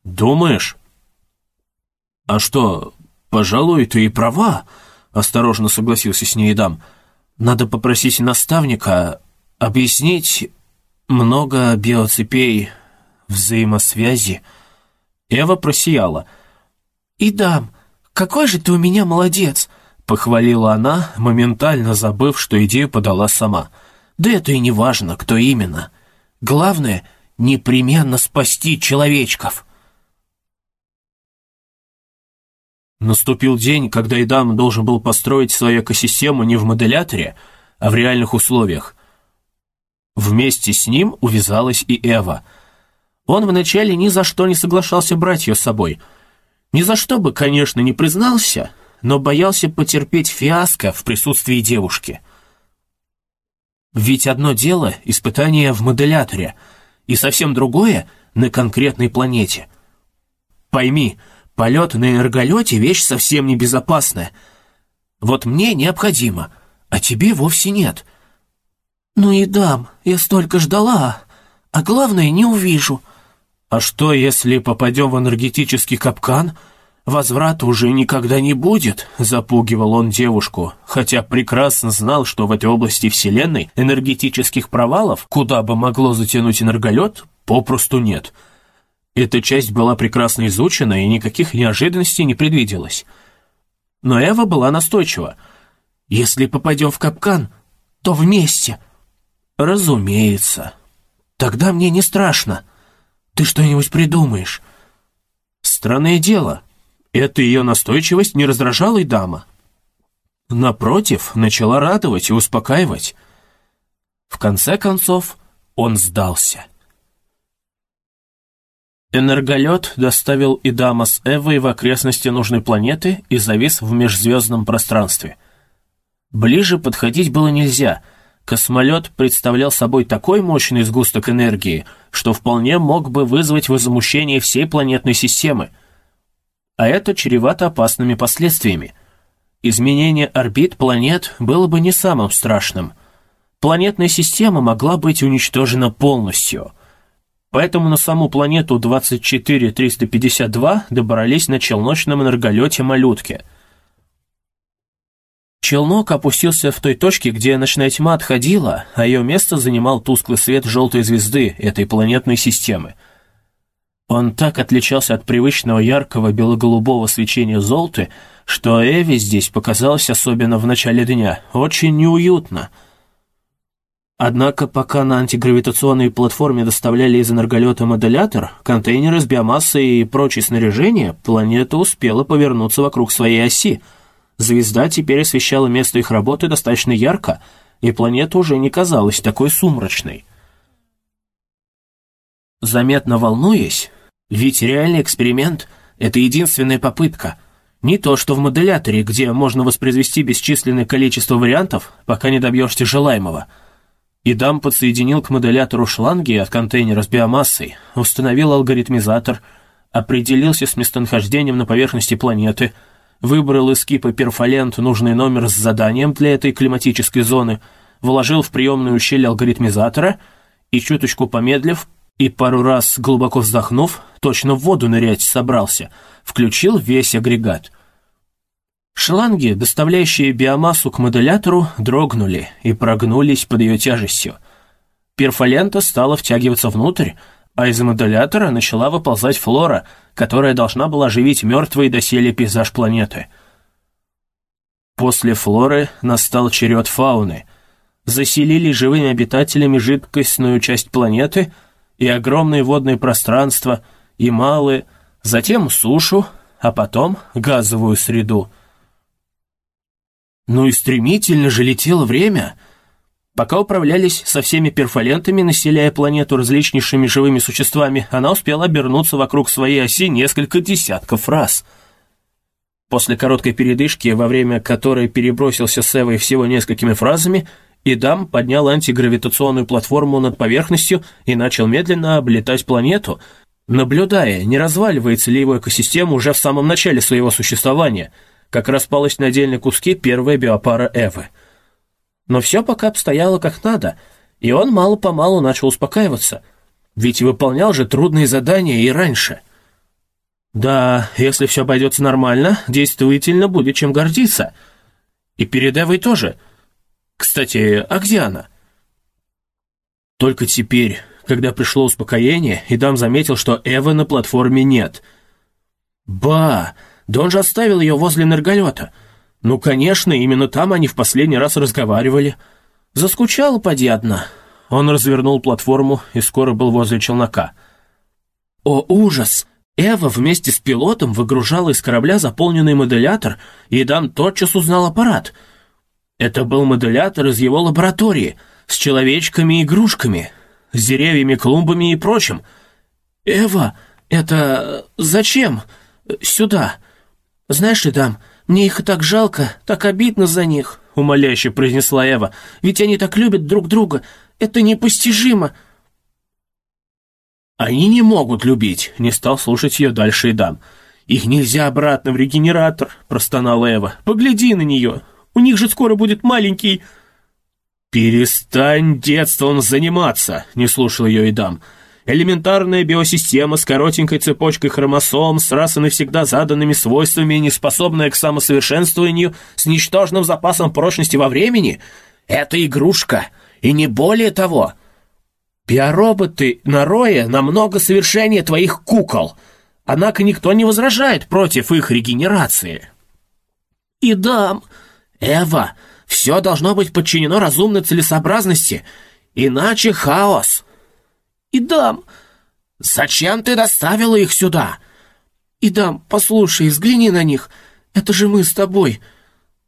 «Думаешь?» «А что, пожалуй, ты и права», — осторожно согласился с ней дам. «Надо попросить наставника объяснить много биоцепей взаимосвязи». Эва просияла. «И дам, «Какой же ты у меня молодец!» — похвалила она, моментально забыв, что идею подала сама. «Да это и не важно, кто именно. Главное — непременно спасти человечков!» Наступил день, когда Идам должен был построить свою экосистему не в моделяторе, а в реальных условиях. Вместе с ним увязалась и Эва. Он вначале ни за что не соглашался брать ее с собой — ни за что бы, конечно, не признался, но боялся потерпеть фиаско в присутствии девушки. Ведь одно дело — испытание в моделяторе, и совсем другое — на конкретной планете. Пойми, полет на энерголете — вещь совсем небезопасная. Вот мне необходимо, а тебе вовсе нет. Ну и дам, я столько ждала, а главное, не увижу — а что, если попадем в энергетический капкан? Возврата уже никогда не будет, запугивал он девушку, хотя прекрасно знал, что в этой области Вселенной энергетических провалов, куда бы могло затянуть энерголет, попросту нет. Эта часть была прекрасно изучена, и никаких неожиданностей не предвиделось. Но Эва была настойчива. «Если попадем в капкан, то вместе». «Разумеется. Тогда мне не страшно». Ты что-нибудь придумаешь?» Странное дело, эта ее настойчивость не раздражала и дама. Напротив, начала радовать и успокаивать. В конце концов, он сдался. Энерголет доставил Идама с Эвой в окрестности нужной планеты и завис в межзвездном пространстве. Ближе подходить было нельзя — Космолет представлял собой такой мощный сгусток энергии, что вполне мог бы вызвать возмущение всей планетной системы. А это чревато опасными последствиями. Изменение орбит планет было бы не самым страшным. Планетная система могла быть уничтожена полностью. Поэтому на саму планету 24352 добрались на челночном энерголете «Малютке». Челнок опустился в той точке, где ночная тьма отходила, а ее место занимал тусклый свет желтой звезды этой планетной системы. Он так отличался от привычного яркого бело-голубого свечения золоты, что Эви здесь показалось особенно в начале дня очень неуютно. Однако пока на антигравитационной платформе доставляли из энерголета модулятор, контейнеры с биомассой и прочее снаряжение, планета успела повернуться вокруг своей оси. Звезда теперь освещала место их работы достаточно ярко, и планета уже не казалась такой сумрачной. Заметно волнуясь, ведь реальный эксперимент — это единственная попытка — не то, что в моделяторе, где можно воспроизвести бесчисленное количество вариантов, пока не добьешься желаемого. Идам подсоединил к моделятору шланги от контейнера с биомассой, установил алгоритмизатор, определился с местонахождением на поверхности планеты, выбрал из кипа перфолент нужный номер с заданием для этой климатической зоны, вложил в приемную щель алгоритмизатора и, чуточку помедлив, и пару раз, глубоко вздохнув, точно в воду нырять собрался, включил весь агрегат. Шланги, доставляющие биомассу к модулятору, дрогнули и прогнулись под ее тяжестью. Перфолента стала втягиваться внутрь, а из модулятора начала выползать флора, которая должна была оживить мертвый доселе пейзаж планеты. После флоры настал черед фауны. Заселили живыми обитателями жидкостную часть планеты и огромные водные пространства, и малые, затем сушу, а потом газовую среду — ну и стремительно же летело время. Пока управлялись со всеми перфолентами, населяя планету различнейшими живыми существами, она успела обернуться вокруг своей оси несколько десятков раз. После короткой передышки, во время которой перебросился с Эвой всего несколькими фразами, Идам поднял антигравитационную платформу над поверхностью и начал медленно облетать планету, наблюдая, не разваливается ли его экосистема уже в самом начале своего существования – как распалась на отдельные куски первая биопара Эвы. Но все пока обстояло как надо, и он мало-помалу начал успокаиваться, ведь выполнял же трудные задания и раньше. Да, если все обойдется нормально, действительно будет чем гордиться. И перед Эвой тоже. Кстати, а где она? Только теперь, когда пришло успокоение, Идам заметил, что Эвы на платформе нет. «Ба!» Да он же оставил ее возле энерголета. Ну, конечно, именно там они в последний раз разговаривали. Заскучала, поди одна. Он развернул платформу и скоро был возле челнока. О, ужас! Эва вместе с пилотом выгружала из корабля заполненный модулятор, и Дан тотчас узнал аппарат. Это был модулятор из его лаборатории, с человечками и игрушками, с деревьями, клумбами и прочим. «Эва, это... зачем? Сюда!» «Знаешь ли, дам, мне их и так жалко, так обидно за них», — умоляюще произнесла Эва. «Ведь они так любят друг друга. Это непостижимо». «Они не могут любить», — не стал слушать ее дальше и дам. «Их нельзя обратно в регенератор», — простонала Эва. «Погляди на нее. У них же скоро будет маленький...» «Перестань детством заниматься», — не слушал ее и дам. Элементарная биосистема с коротенькой цепочкой хромосом, с раз и навсегда заданными свойствами, не способная к самосовершенствованию, с ничтожным запасом прочности во времени — это игрушка, и не более того. Биороботы на Рое намного совершеннее твоих кукол, однако никто не возражает против их регенерации. И дам, Эва, все должно быть подчинено разумной целесообразности, иначе хаос. «Идам!» «Зачем ты доставила их сюда?» «Идам, послушай, взгляни на них. Это же мы с тобой.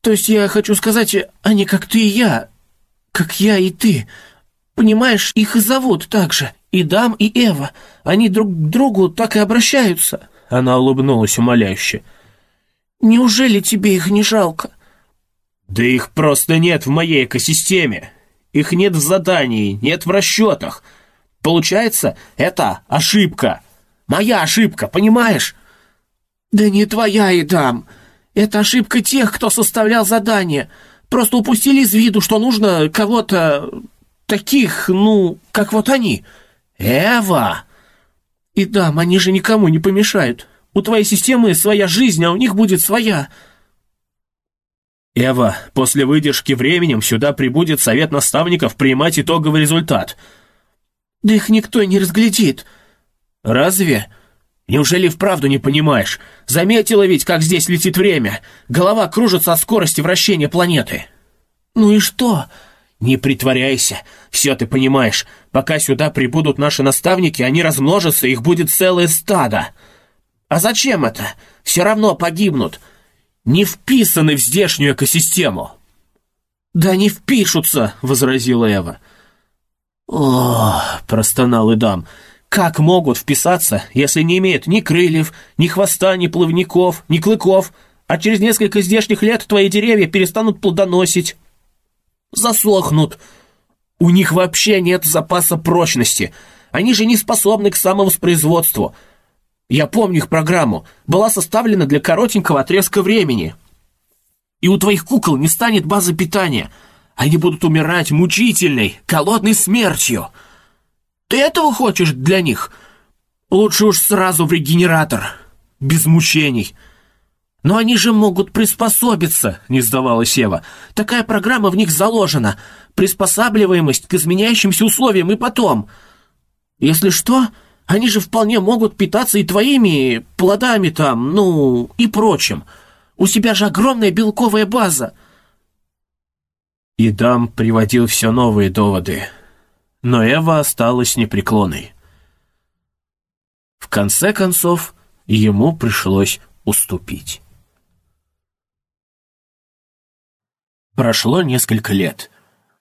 То есть я хочу сказать, они как ты и я. Как я и ты. Понимаешь, их и зовут так же. Идам и Эва. Они друг к другу так и обращаются». Она улыбнулась умоляюще. «Неужели тебе их не жалко?» «Да их просто нет в моей экосистеме. Их нет в задании, нет в расчетах». Получается, это ошибка. Моя ошибка, понимаешь? Да не твоя, Идам. Это ошибка тех, кто составлял задание. Просто упустили из виду, что нужно кого-то таких, ну, как вот они. Эва! Идам, они же никому не помешают. У твоей системы своя жизнь, а у них будет своя. Эва, после выдержки временем сюда прибудет совет наставников принимать итоговый результат. Да их никто не разглядит. Разве? Неужели вправду не понимаешь? Заметила ведь, как здесь летит время. Голова кружится от скорости вращения планеты. Ну и что? Не притворяйся. Все ты понимаешь. Пока сюда прибудут наши наставники, они размножатся, их будет целое стадо. А зачем это? Все равно погибнут не вписаны в здешнюю экосистему». «Да не впишутся», — возразила Эва. «О, — простонал Идам, — как могут вписаться, если не имеют ни крыльев, ни хвоста, ни плавников, ни клыков, а через несколько здешних лет твои деревья перестанут плодоносить? Засохнут. У них вообще нет запаса прочности. Они же не способны к самовоспроизводству. Я помню их программу. Была составлена для коротенького отрезка времени. И у твоих кукол не станет базы питания. Они будут умирать мучительной, голодной смертью. Ты этого хочешь для них? Лучше уж сразу в регенератор. Без мучений. Но они же могут приспособиться, не сдавалась Ева. Такая программа в них заложена. Приспосабливаемость к изменяющимся условиям и потом. Если что, они же вполне могут питаться и твоими плодами там, ну, и прочим. У себя же огромная белковая база». И Дам приводил все новые доводы, но Эва осталась непреклонной. В конце концов, ему пришлось уступить. Прошло несколько лет.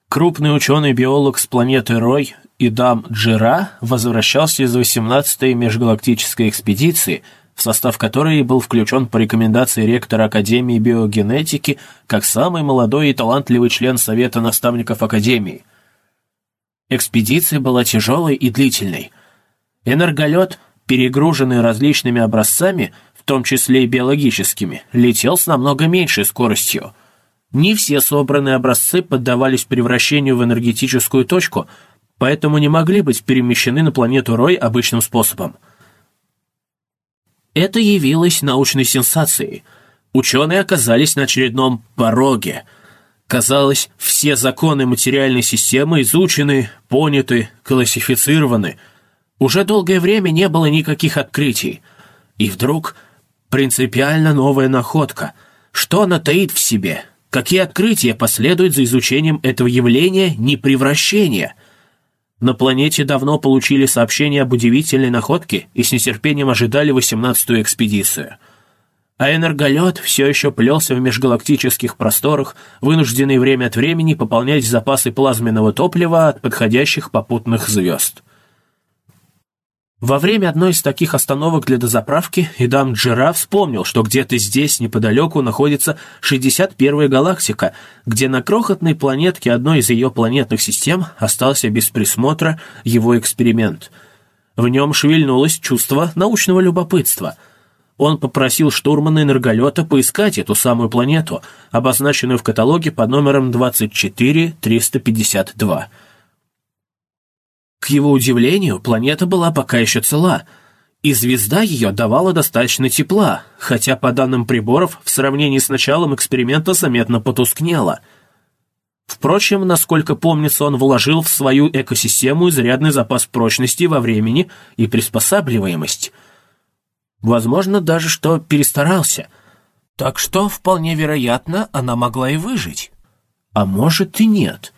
Крупный ученый-биолог с планеты Рой Идам Джира возвращался из 18-й межгалактической экспедиции, в состав которой был включен по рекомендации ректора Академии биогенетики как самый молодой и талантливый член Совета наставников Академии. Экспедиция была тяжелой и длительной. Энерголет, перегруженный различными образцами, в том числе и биологическими, летел с намного меньшей скоростью. Не все собранные образцы поддавались превращению в энергетическую точку – поэтому не могли быть перемещены на планету Рой обычным способом. Это явилось научной сенсацией. Ученые оказались на очередном пороге. Казалось, все законы материальной системы изучены, поняты, классифицированы. Уже долгое время не было никаких открытий. И вдруг принципиально новая находка. Что она таит в себе? Какие открытия последуют за изучением этого явления непревращения – на планете давно получили сообщение об удивительной находке и с нетерпением ожидали 18-ю экспедицию. А энерголет все еще плелся в межгалактических просторах, вынужденный время от времени пополнять запасы плазменного топлива от подходящих попутных звезд. Во время одной из таких остановок для дозаправки Идам Джира вспомнил, что где-то здесь, неподалеку, находится 61-я галактика, где на крохотной планетке одной из ее планетных систем остался без присмотра его эксперимент. В нем шевельнулось чувство научного любопытства. Он попросил штурмана энерголета поискать эту самую планету, обозначенную в каталоге под номером 24352. К его удивлению, планета была пока еще цела, и звезда ее давала достаточно тепла, хотя по данным приборов в сравнении с началом эксперимента заметно потускнела. Впрочем, насколько помнится, он вложил в свою экосистему изрядный запас прочности во времени и приспосабливаемость. Возможно, даже что перестарался. Так что, вполне вероятно, она могла и выжить. А может и нет —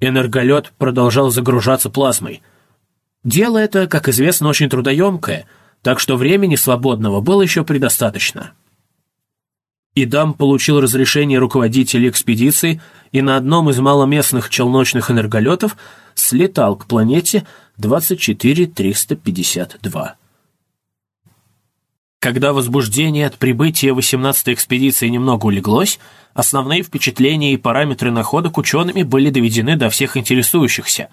Энерголет продолжал загружаться плазмой. Дело это, как известно, очень трудоемкое, так что времени свободного было еще предостаточно. Идам получил разрешение руководителя экспедиции и на одном из маломестных челночных энерголетов слетал к планете 24352. Когда возбуждение от прибытия 18-й экспедиции немного улеглось, основные впечатления и параметры находок учеными были доведены до всех интересующихся,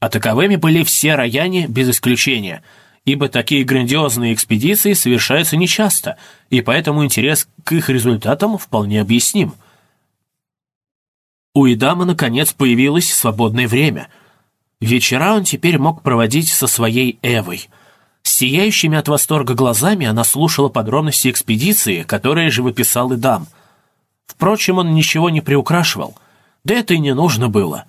а таковыми были все рояне без исключения, ибо такие грандиозные экспедиции совершаются нечасто, и поэтому интерес к их результатам вполне объясним. У Идама, наконец, появилось свободное время. Вечера он теперь мог проводить со своей Эвой – с сияющими от восторга глазами она слушала подробности экспедиции, которые живописал и дам. Впрочем, он ничего не приукрашивал. Да это и не нужно было.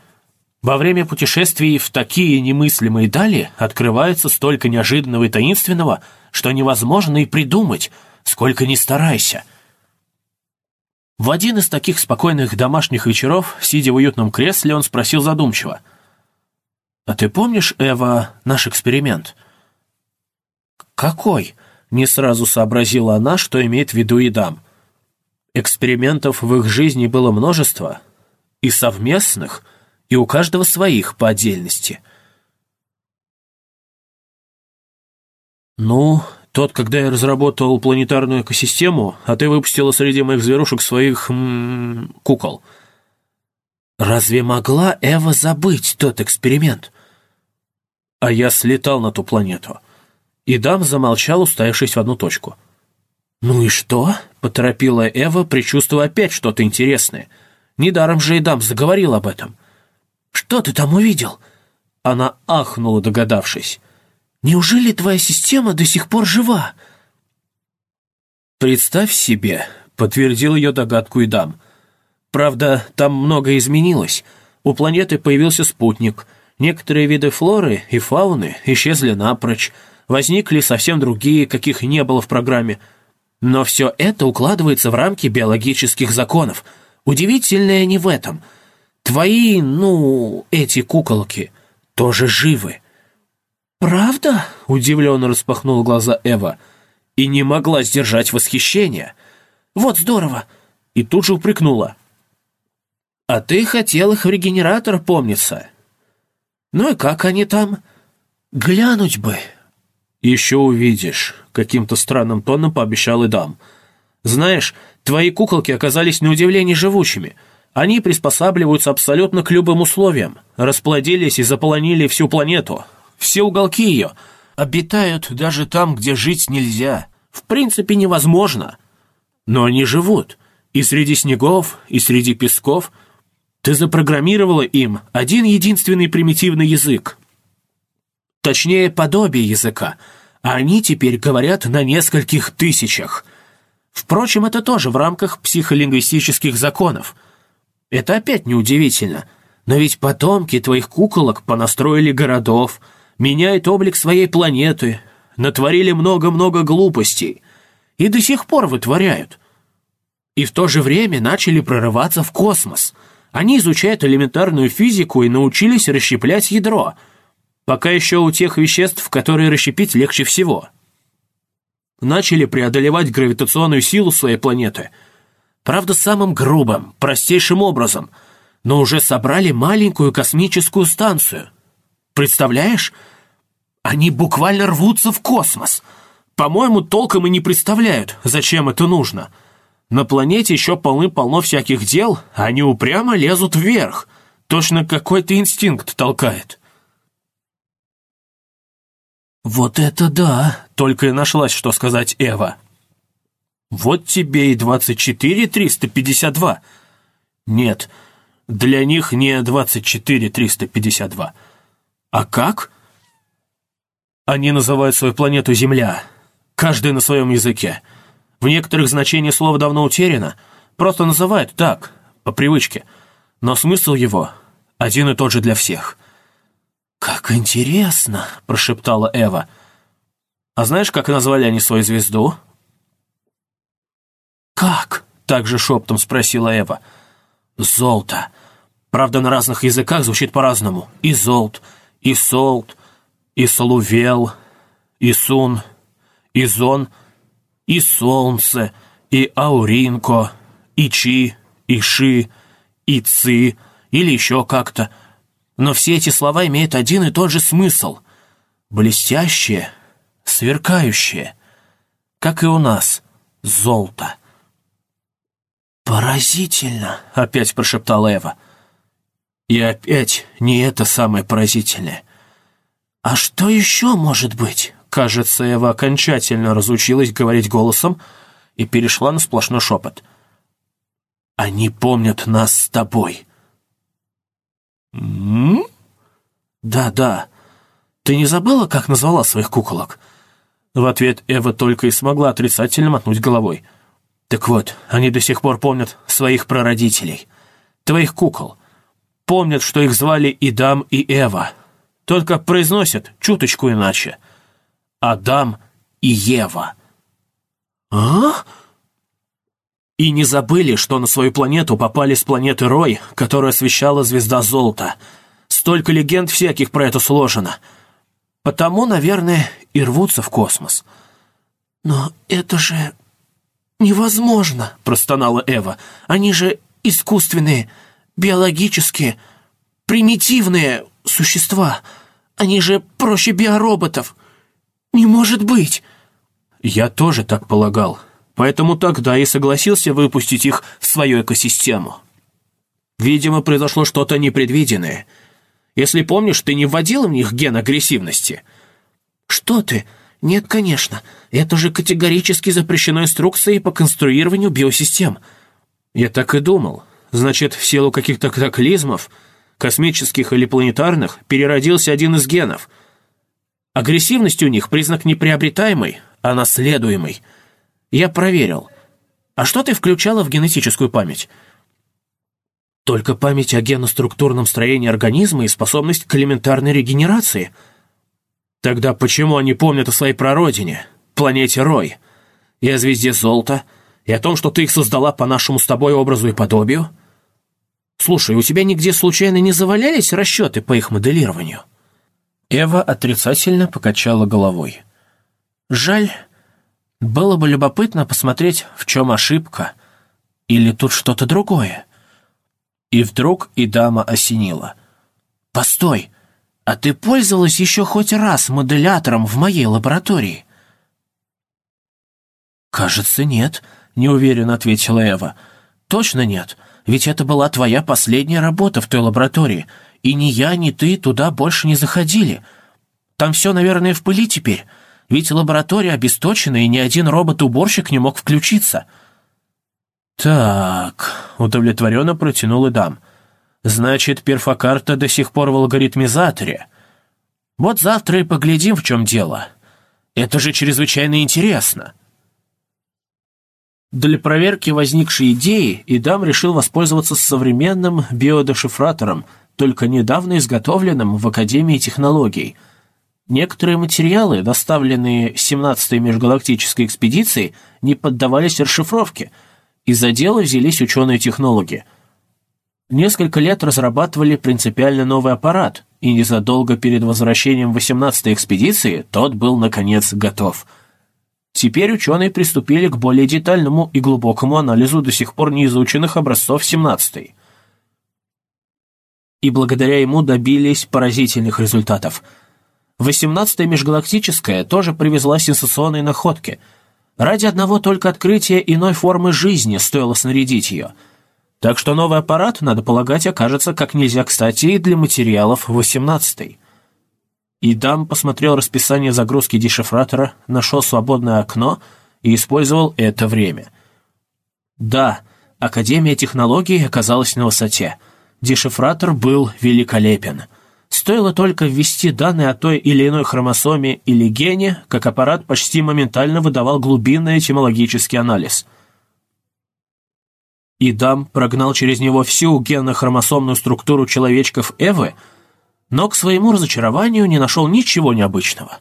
Во время путешествий в такие немыслимые дали открывается столько неожиданного и таинственного, что невозможно и придумать, сколько ни старайся. В один из таких спокойных домашних вечеров, сидя в уютном кресле, он спросил задумчиво. «А ты помнишь, Эва, наш эксперимент?» «Какой?» — не сразу сообразила она, что имеет в виду и дам. Экспериментов в их жизни было множество, и совместных, и у каждого своих по отдельности. «Ну, тот, когда я разработал планетарную экосистему, а ты выпустила среди моих зверушек своих... М -м, кукол». «Разве могла Эва забыть тот эксперимент?» «А я слетал на ту планету». И дам замолчал, уставившись в одну точку. «Ну и что?» — поторопила Эва, предчувствуя опять что-то интересное. Недаром же и дам заговорил об этом. «Что ты там увидел?» Она ахнула, догадавшись. «Неужели твоя система до сих пор жива?» «Представь себе», — подтвердил ее догадку и дам. «Правда, там многое изменилось. У планеты появился спутник. Некоторые виды флоры и фауны исчезли напрочь. Возникли совсем другие, каких не было в программе — но все это укладывается в рамки биологических законов. Удивительное не в этом. Твои, ну, эти куколки тоже живы. «Правда?» — удивленно распахнула глаза Эва и не могла сдержать восхищение. «Вот здорово!» И тут же упрекнула. «А ты хотел их в регенератор, помнится?» «Ну и как они там?» «Глянуть бы!» «Еще увидишь», — каким-то странным тоном пообещал и дам. «Знаешь, твои куколки оказались на удивление живучими. Они приспосабливаются абсолютно к любым условиям, расплодились и заполонили всю планету, все уголки ее, обитают даже там, где жить нельзя. В принципе, невозможно. Но они живут. И среди снегов, и среди песков. Ты запрограммировала им один единственный примитивный язык. Точнее, подобие языка — они теперь говорят на нескольких тысячах. Впрочем, это тоже в рамках психолингвистических законов. Это опять неудивительно, но ведь потомки твоих куколок понастроили городов, меняют облик своей планеты, натворили много-много глупостей и до сих пор вытворяют. И в то же время начали прорываться в космос. Они изучают элементарную физику и научились расщеплять ядро — Пока еще у тех веществ, которые расщепить легче всего. Начали преодолевать гравитационную силу своей планеты. Правда, самым грубым, простейшим образом, но уже собрали маленькую космическую станцию. Представляешь? Они буквально рвутся в космос. По-моему, толком и не представляют, зачем это нужно. На планете еще полны-полно всяких дел, они упрямо лезут вверх. Точно какой-то инстинкт толкает. «Вот это да!» — только и нашлась, что сказать Эва. «Вот тебе и двадцать четыре триста пятьдесят два». «Нет, для них не двадцать четыре триста пятьдесят два». «А как?» «Они называют свою планету Земля, каждый на своем языке. В некоторых значение слова давно утеряно, просто называют так, по привычке. Но смысл его один и тот же для всех». «Как интересно!» — прошептала Эва. «А знаешь, как назвали они свою звезду?» «Как?» — также шептом спросила Эва. «Золото. Правда, на разных языках звучит по-разному. И золт, и солт, и солувел, и сун, и зон, и солнце, и ауринко, и чи, и ши, и ци, или еще как-то — но все эти слова имеют один и тот же смысл. Блестящее, сверкающее, как и у нас, золото. «Поразительно!» — опять прошептала Эва. И опять не это самое поразительное. «А что еще может быть?» Кажется, Эва окончательно разучилась говорить голосом и перешла на сплошной шепот. «Они помнят нас с тобой». «М? Да, да. Ты не забыла, как назвала своих куколок?» В ответ Эва только и смогла отрицательно мотнуть головой. Так вот, они до сих пор помнят своих прародителей, твоих кукол. Помнят, что их звали Идам и Эва. Только произносят чуточку иначе. Адам и Ева. «А?» И не забыли, что на свою планету попали с планеты Рой, которую освещала звезда Золота. Столько легенд всяких про это сложено. Потому, наверное, и рвутся в космос. «Но это же невозможно», — простонала Эва. «Они же искусственные, биологические, примитивные существа. Они же проще биороботов. Не может быть!» «Я тоже так полагал», поэтому тогда и согласился выпустить их в свою экосистему. Видимо, произошло что-то непредвиденное. Если помнишь, ты не вводил в них ген агрессивности. Что ты? Нет, конечно. Это же категорически запрещено инструкцией по конструированию биосистем. Я так и думал. Значит, в силу каких-то катаклизмов, космических или планетарных, переродился один из генов. Агрессивность у них признак не приобретаемый, а наследуемый – я проверил. А что ты включала в генетическую память? Только память о геноструктурном строении организма и способность к элементарной регенерации. Тогда почему они помнят о своей прародине, планете Рой, и о звезде Золота, и о том, что ты их создала по нашему с тобой образу и подобию? Слушай, у тебя нигде случайно не завалялись расчеты по их моделированию?» Эва отрицательно покачала головой. «Жаль, было бы любопытно посмотреть, в чем ошибка. Или тут что-то другое. И вдруг и дама осенила. «Постой, а ты пользовалась еще хоть раз моделятором в моей лаборатории?» «Кажется, нет», — неуверенно ответила Эва. «Точно нет, ведь это была твоя последняя работа в той лаборатории, и ни я, ни ты туда больше не заходили. Там все, наверное, в пыли теперь ведь лаборатория обесточена, и ни один робот-уборщик не мог включиться. «Так», — удовлетворенно протянул Эдам. «Значит, перфокарта до сих пор в алгоритмизаторе. Вот завтра и поглядим, в чем дело. Это же чрезвычайно интересно». Для проверки возникшей идеи Идам решил воспользоваться современным биодешифратором, только недавно изготовленным в Академии технологий — Некоторые материалы, доставленные 17-й межгалактической экспедицией, не поддавались расшифровке, и за дело взялись ученые-технологи. Несколько лет разрабатывали принципиально новый аппарат, и незадолго перед возвращением 18-й экспедиции тот был, наконец, готов. Теперь ученые приступили к более детальному и глубокому анализу до сих пор неизученных образцов 17-й. И благодаря ему добились поразительных результатов – 18-я межгалактическая тоже привезла сенсационные находки. Ради одного только открытия иной формы жизни стоило снарядить ее. Так что новый аппарат, надо полагать, окажется как нельзя кстати и для материалов 18-й. Идам посмотрел расписание загрузки дешифратора, нашел свободное окно и использовал это время. Да, Академия технологий оказалась на высоте. Дешифратор был великолепен — Стоило только ввести данные о той или иной хромосоме или гене, как аппарат почти моментально выдавал глубинный этимологический анализ. Идам прогнал через него всю генно-хромосомную структуру человечков Эвы, но к своему разочарованию не нашел ничего необычного.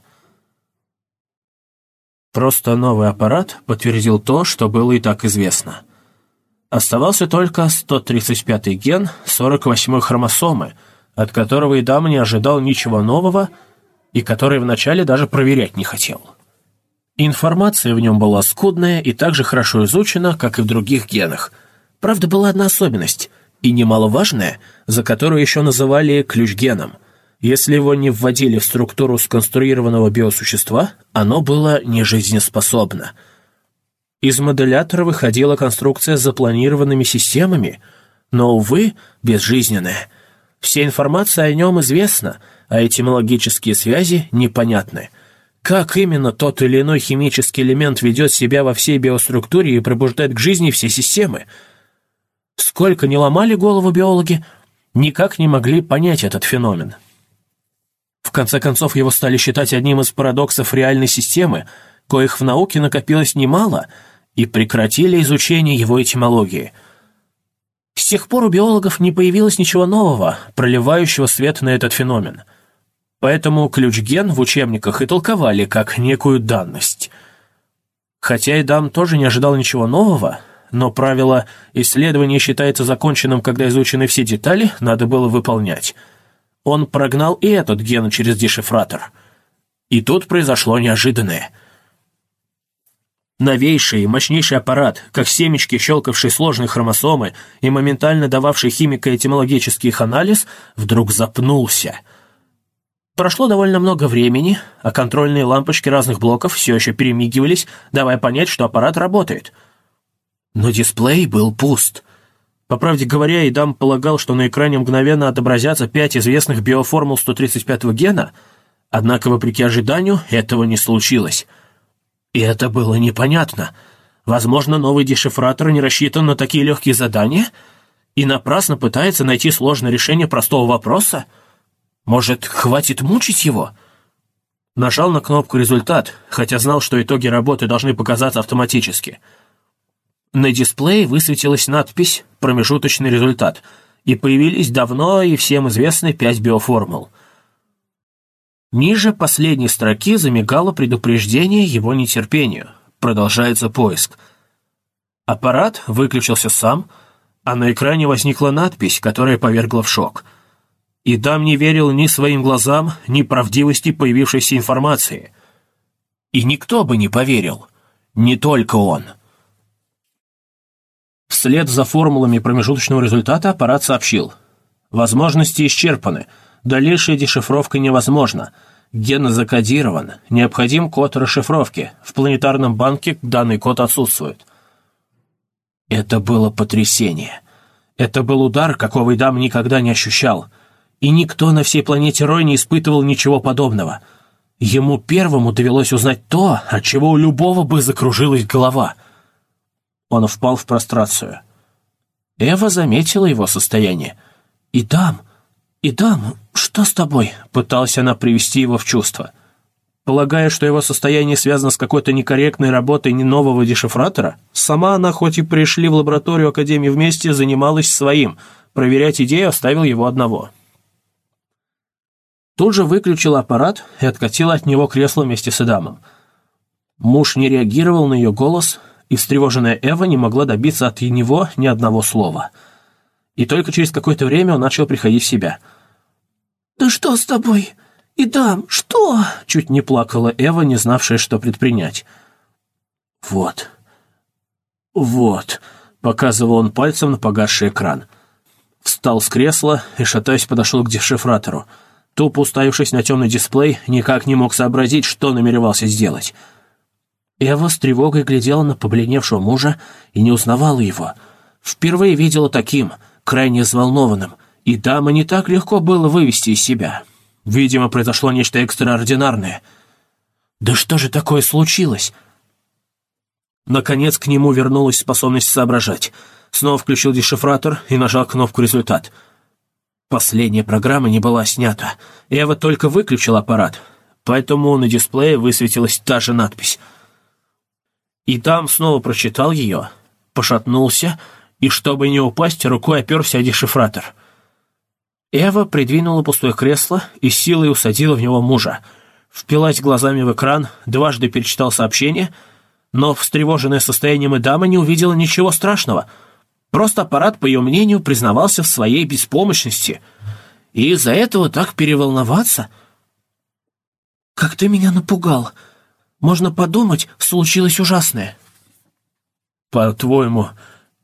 Просто новый аппарат подтвердил то, что было и так известно. Оставался только 135-й ген 48-й хромосомы — от которого и дам не ожидал ничего нового и который вначале даже проверять не хотел. Информация в нем была скудная и так же хорошо изучена, как и в других генах. Правда, была одна особенность, и немаловажная, за которую еще называли ключ-геном. Если его не вводили в структуру сконструированного биосущества, оно было нежизнеспособно. Из моделятора выходила конструкция с запланированными системами, но, увы, безжизненная – Вся информация о нем известна, а этимологические связи непонятны. Как именно тот или иной химический элемент ведет себя во всей биоструктуре и пробуждает к жизни все системы? Сколько не ломали голову биологи, никак не могли понять этот феномен. В конце концов, его стали считать одним из парадоксов реальной системы, коих в науке накопилось немало, и прекратили изучение его этимологии. С тех пор у биологов не появилось ничего нового, проливающего свет на этот феномен. Поэтому ключ-ген в учебниках и толковали как некую данность. Хотя и Дам тоже не ожидал ничего нового, но правило «исследование считается законченным, когда изучены все детали» надо было выполнять. Он прогнал и этот ген через дешифратор. И тут произошло неожиданное – Новейший и мощнейший аппарат, как семечки, щелкавший сложные хромосомы и моментально дававший химико-этимологический их анализ, вдруг запнулся. Прошло довольно много времени, а контрольные лампочки разных блоков все еще перемигивались, давая понять, что аппарат работает. Но дисплей был пуст. По правде говоря, Идам полагал, что на экране мгновенно отобразятся пять известных биоформул 135-го гена, однако, вопреки ожиданию, этого не случилось — и это было непонятно. Возможно, новый дешифратор не рассчитан на такие легкие задания и напрасно пытается найти сложное решение простого вопроса. Может, хватит мучить его? Нажал на кнопку «Результат», хотя знал, что итоги работы должны показаться автоматически. На дисплее высветилась надпись «Промежуточный результат», и появились давно и всем известные пять биоформул — Ниже последней строки замигало предупреждение его нетерпению. Продолжается поиск. Аппарат выключился сам, а на экране возникла надпись, которая повергла в шок. И Дам не верил ни своим глазам, ни правдивости появившейся информации. И никто бы не поверил. Не только он. Вслед за формулами промежуточного результата аппарат сообщил. Возможности исчерпаны. Дальнейшая дешифровка невозможна. Ген закодирован. Необходим код расшифровки. В планетарном банке данный код отсутствует. Это было потрясение. Это был удар, какого Идам никогда не ощущал. И никто на всей планете Рой не испытывал ничего подобного. Ему первому довелось узнать то, от чего у любого бы закружилась голова. Он впал в прострацию. Эва заметила его состояние. «Идам, Идам, что с тобой?» — пыталась она привести его в чувство. Полагая, что его состояние связано с какой-то некорректной работой не нового дешифратора, сама она, хоть и пришли в лабораторию Академии вместе, занималась своим. Проверять идею оставил его одного. Тут же выключила аппарат и откатила от него кресло вместе с Эдамом. Муж не реагировал на ее голос, и встревоженная Эва не могла добиться от него ни одного слова. И только через какое-то время он начал приходить в себя — «Да что с тобой? И дам, что?» Чуть не плакала Эва, не знавшая, что предпринять. «Вот, вот», — показывал он пальцем на погасший экран. Встал с кресла и, шатаясь, подошел к дешифратору. Тупо уставившись на темный дисплей, никак не мог сообразить, что намеревался сделать. Эва с тревогой глядела на побледневшего мужа и не узнавала его. Впервые видела таким, крайне взволнованным, и дама не так легко было вывести из себя. Видимо, произошло нечто экстраординарное. Да что же такое случилось? Наконец к нему вернулась способность соображать. Снова включил дешифратор и нажал кнопку «Результат». Последняя программа не была снята. Эва только выключил аппарат, поэтому на дисплее высветилась та же надпись. И там снова прочитал ее, пошатнулся и, чтобы не упасть, рукой оперся о дешифратор — Эва придвинула пустое кресло и силой усадила в него мужа. Впилась глазами в экран, дважды перечитал сообщение, но встревоженное состоянием и дама не увидела ничего страшного. Просто аппарат, по ее мнению, признавался в своей беспомощности. И из-за этого так переволноваться? «Как ты меня напугал! Можно подумать, случилось ужасное!» «По-твоему,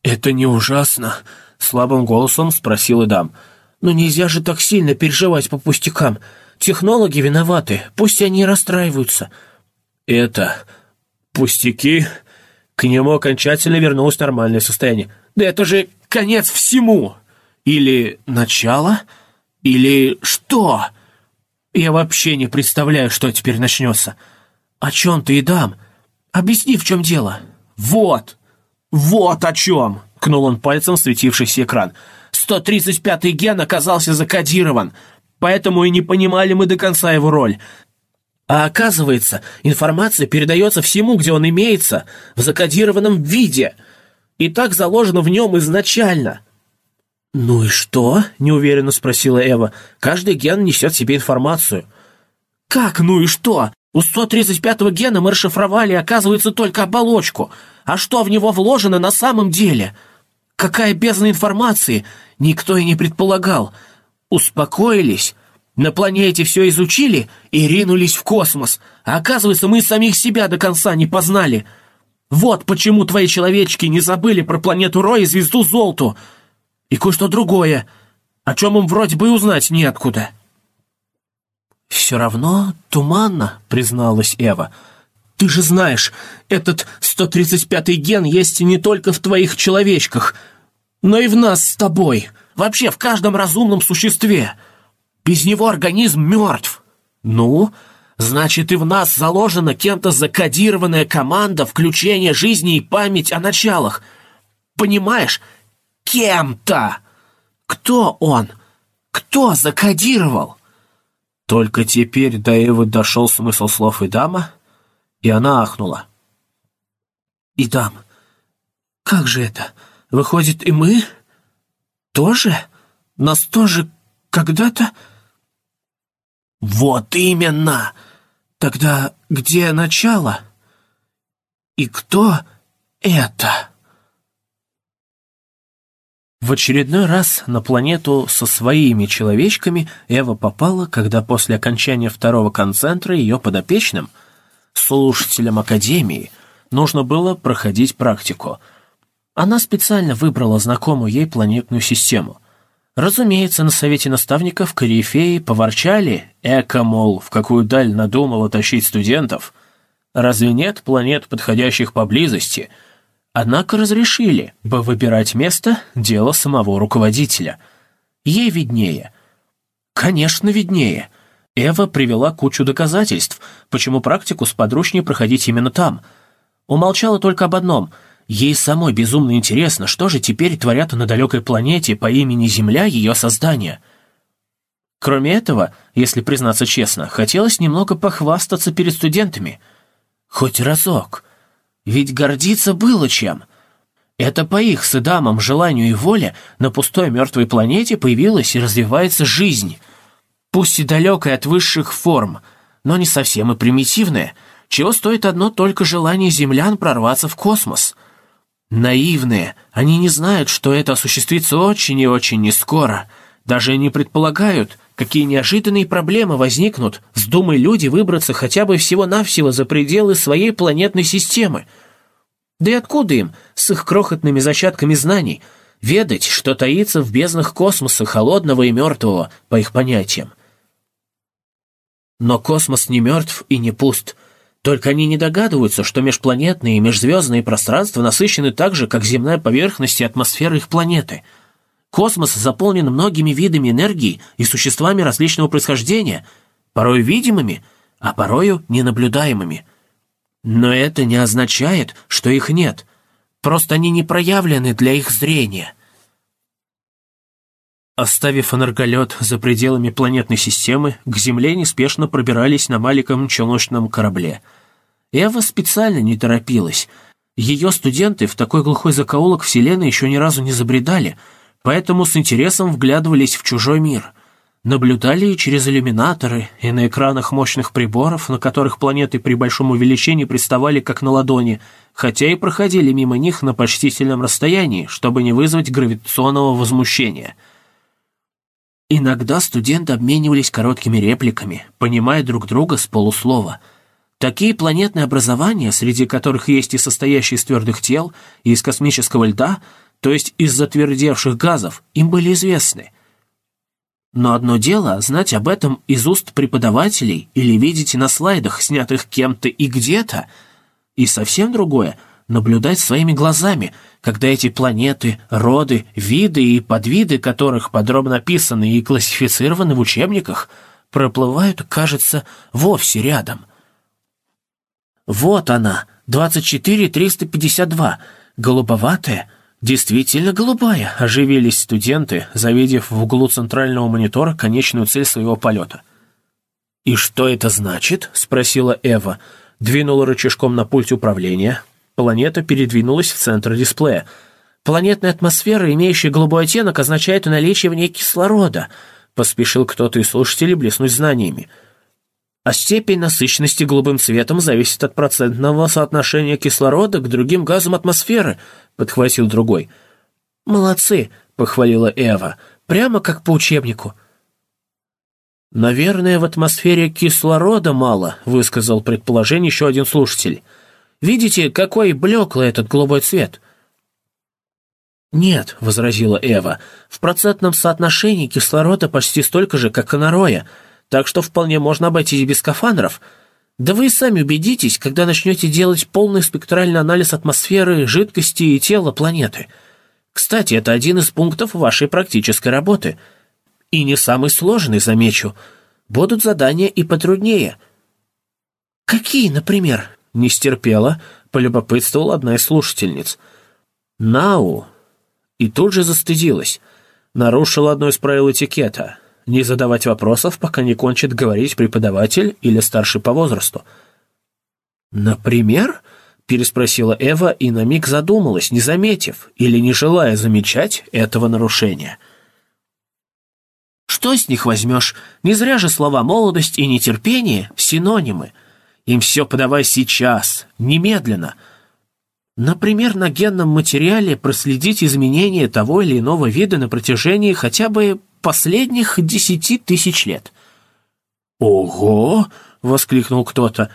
это не ужасно?» — слабым голосом спросил Эдам. «Да». Но нельзя же так сильно переживать по пустякам. Технологи виноваты, пусть они расстраиваются». «Это... пустяки?» К нему окончательно вернулось нормальное состояние. «Да это же конец всему!» «Или начало? Или что?» «Я вообще не представляю, что теперь начнется. О чем ты и дам? Объясни, в чем дело». «Вот! Вот о чем!» — кнул он пальцем в светившийся экран — 135-й ген оказался закодирован, поэтому и не понимали мы до конца его роль. А оказывается, информация передается всему, где он имеется, в закодированном виде. И так заложено в нем изначально. «Ну и что?» — неуверенно спросила Эва. «Каждый ген несет в себе информацию». «Как «ну и что?» У 135-го гена мы расшифровали, оказывается, только оболочку. А что в него вложено на самом деле? Какая бездна информации? Никто и не предполагал. Успокоились, на планете все изучили и ринулись в космос. А оказывается, мы самих себя до конца не познали. Вот почему твои человечки не забыли про планету Рой и звезду Золту. И кое-что другое, о чем им вроде бы узнать неоткуда». «Все равно туманно», — призналась Эва. «Ты же знаешь, этот 135-й ген есть не только в твоих человечках, но и в нас с тобой, вообще в каждом разумном существе». Без него организм мертв. Ну, значит, и в нас заложена кем-то закодированная команда включения жизни и память о началах. Понимаешь? Кем-то. Кто он? Кто закодировал? Только теперь до Эвы дошел смысл слов Идама, и она ахнула. «Идам, как же это? Выходит, и мы? Тоже? Нас тоже когда-то...» «Вот именно! Тогда где начало? И кто это?» В очередной раз на планету со своими человечками Эва попала, когда после окончания второго концентра ее подопечным, слушателям Академии, нужно было проходить практику. Она специально выбрала знакомую ей планетную систему — Разумеется, на совете наставников корифеи поворчали, эко, мол, в какую даль надумало тащить студентов. Разве нет планет, подходящих поблизости? Однако разрешили, бы выбирать место – дело самого руководителя. Ей виднее. Конечно, виднее. Эва привела кучу доказательств, почему практику сподручнее проходить именно там. Умолчала только об одном – Ей самой безумно интересно, что же теперь творят на далекой планете по имени Земля ее создания. Кроме этого, если признаться честно, хотелось немного похвастаться перед студентами. Хоть разок. Ведь гордиться было чем. Это по их с Эдамом желанию и воле на пустой мертвой планете появилась и развивается жизнь. Пусть и далекая от высших форм, но не совсем и примитивная, чего стоит одно только желание землян прорваться в космос — Наивные, они не знают, что это осуществится очень и очень нескоро. Даже не предполагают, какие неожиданные проблемы возникнут, вздумай люди выбраться хотя бы всего-навсего за пределы своей планетной системы. Да и откуда им, с их крохотными зачатками знаний, ведать, что таится в безднах космоса холодного и мертвого, по их понятиям? Но космос не мертв и не пуст — только они не догадываются, что межпланетные и межзвездные пространства насыщены так же, как земная поверхность и атмосфера их планеты. Космос заполнен многими видами энергии и существами различного происхождения, порой видимыми, а порою ненаблюдаемыми. Но это не означает, что их нет. Просто они не проявлены для их зрения. Оставив энерголет за пределами планетной системы, к Земле неспешно пробирались на маленьком челночном корабле. Эва специально не торопилась. Ее студенты в такой глухой закоулок Вселенной еще ни разу не забредали, поэтому с интересом вглядывались в чужой мир. Наблюдали и через иллюминаторы, и на экранах мощных приборов, на которых планеты при большом увеличении представали как на ладони, хотя и проходили мимо них на почтительном расстоянии, чтобы не вызвать гравитационного возмущения — Иногда студенты обменивались короткими репликами, понимая друг друга с полуслова. Такие планетные образования, среди которых есть и состоящие из твердых тел, и из космического льда, то есть из затвердевших газов, им были известны. Но одно дело знать об этом из уст преподавателей или видеть на слайдах, снятых кем-то и где-то, и совсем другое — наблюдать своими глазами, когда эти планеты, роды, виды и подвиды которых подробно описаны и классифицированы в учебниках, проплывают, кажется, вовсе рядом. Вот она, 24352, голубоватая, действительно голубая, оживились студенты, завидев в углу центрального монитора конечную цель своего полета. «И что это значит?» — спросила Эва. Двинула рычажком на пульте управления. Планета передвинулась в центр дисплея. «Планетная атмосфера, имеющая голубой оттенок, означает наличие в ней кислорода», — поспешил кто-то из слушателей блеснуть знаниями. «А степень насыщенности голубым цветом зависит от процентного соотношения кислорода к другим газам атмосферы», — подхватил другой. «Молодцы», — похвалила Эва, — «прямо как по учебнику». «Наверное, в атмосфере кислорода мало», — высказал предположение еще один слушатель. «Видите, какой блеклый этот голубой цвет?» «Нет», — возразила Эва, — «в процентном соотношении кислорода почти столько же, как и на Роя, так что вполне можно обойтись без скафандров. Да вы и сами убедитесь, когда начнете делать полный спектральный анализ атмосферы, жидкости и тела планеты. Кстати, это один из пунктов вашей практической работы — и не самый сложный, замечу. Будут задания и потруднее». «Какие, например?» — не стерпела, полюбопытствовала одна из слушательниц. «Нау». И тут же застыдилась. Нарушила одно из правил этикета — не задавать вопросов, пока не кончит говорить преподаватель или старший по возрасту. «Например?» — переспросила Эва и на миг задумалась, не заметив или не желая замечать этого нарушения — что с них возьмешь? Не зря же слова «молодость» и «нетерпение» — синонимы. Им все подавай сейчас, немедленно. Например, на генном материале проследить изменения того или иного вида на протяжении хотя бы последних десяти тысяч лет. «Ого!» — воскликнул кто-то.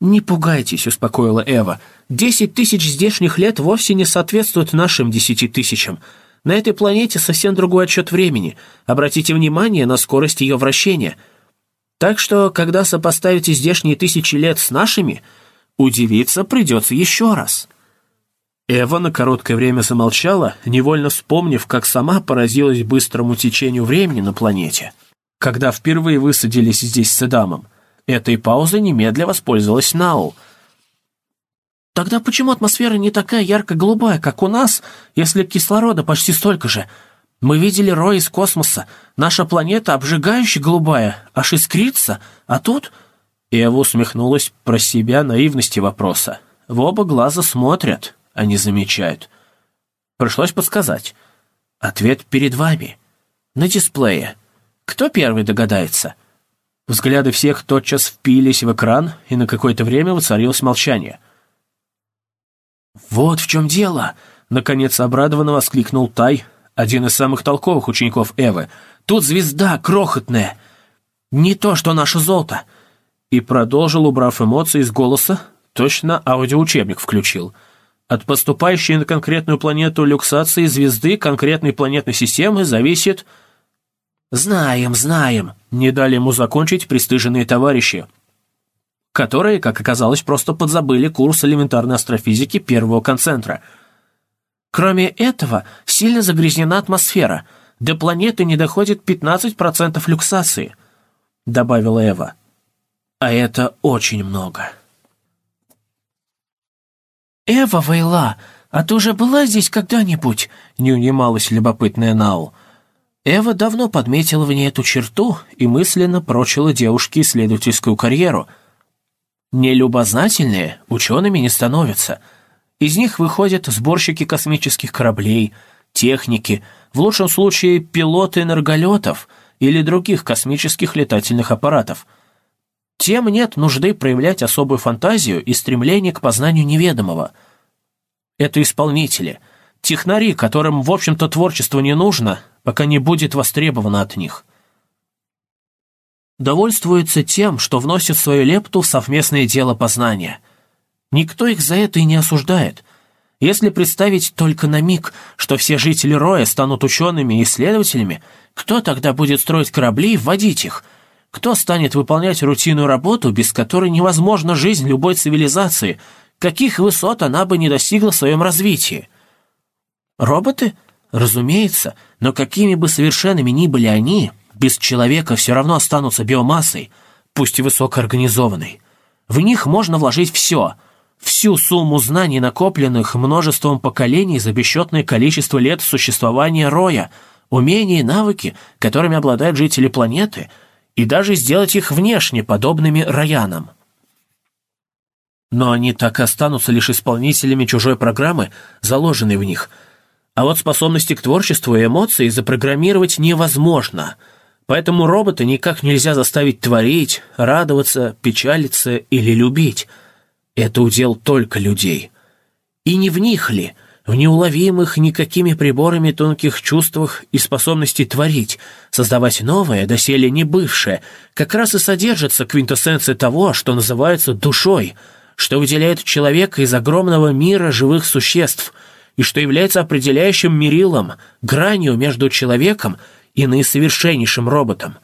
«Не пугайтесь», — успокоила Эва. «Десять тысяч здешних лет вовсе не соответствуют нашим десяти тысячам». На этой планете совсем другой отчет времени. Обратите внимание на скорость ее вращения. Так что, когда сопоставите здешние тысячи лет с нашими, удивиться придется еще раз». Эва на короткое время замолчала, невольно вспомнив, как сама поразилась быстрому течению времени на планете. Когда впервые высадились здесь с Эдамом, этой паузой немедля воспользовалась Нау — Тогда почему атмосфера не такая ярко-голубая, как у нас, если кислорода почти столько же? Мы видели рой из космоса. Наша планета обжигающе голубая, аж искрится, а тут...» Эва усмехнулась про себя наивности вопроса. В оба глаза смотрят, а не замечают. Пришлось подсказать. Ответ перед вами. На дисплее. Кто первый догадается? Взгляды всех тотчас впились в экран, и на какое-то время воцарилось молчание — «Вот в чем дело!» — наконец обрадованно воскликнул Тай, один из самых толковых учеников Эвы. «Тут звезда крохотная! Не то, что наше золото!» И продолжил, убрав эмоции из голоса, точно аудиоучебник включил. От поступающей на конкретную планету люксации звезды конкретной планетной системы зависит... «Знаем, знаем», — не дали ему закончить пристыженные товарищи которые, как оказалось, просто подзабыли курс элементарной астрофизики первого концентра. Кроме этого, сильно загрязнена атмосфера. До планеты не доходит 15% люксации, добавила Эва. А это очень много. «Эва Вейла, а ты уже была здесь когда-нибудь?» — не унималась любопытная Нау. Эва давно подметила в ней эту черту и мысленно прочила девушке исследовательскую карьеру — Нелюбознательные учеными не становятся. Из них выходят сборщики космических кораблей, техники, в лучшем случае пилоты энерголетов или других космических летательных аппаратов. Тем нет нужды проявлять особую фантазию и стремление к познанию неведомого. Это исполнители, технари, которым, в общем-то, творчество не нужно, пока не будет востребовано от них довольствуются тем, что вносят свою лепту в совместное дело познания. Никто их за это и не осуждает. Если представить только на миг, что все жители Роя станут учеными и исследователями, кто тогда будет строить корабли и вводить их? Кто станет выполнять рутинную работу, без которой невозможна жизнь любой цивилизации, каких высот она бы не достигла в своем развитии? Роботы? Разумеется, но какими бы совершенными ни были они, без человека все равно останутся биомассой, пусть и высокоорганизованной. В них можно вложить все, всю сумму знаний, накопленных множеством поколений за бесчетное количество лет существования роя, умения и навыки, которыми обладают жители планеты, и даже сделать их внешне подобными роянам. Но они так и останутся лишь исполнителями чужой программы, заложенной в них. А вот способности к творчеству и эмоции запрограммировать невозможно. Поэтому робота никак нельзя заставить творить, радоваться, печалиться или любить. Это удел только людей. И не в них ли – в неуловимых никакими приборами тонких чувствах и способности творить, создавать новое, доселе не бывшее, как раз и содержится квинтэссенция того, что называется душой, что выделяет человека из огромного мира живых существ и что является определяющим мерилом, гранью между человеком и наисовершеннейшим роботом.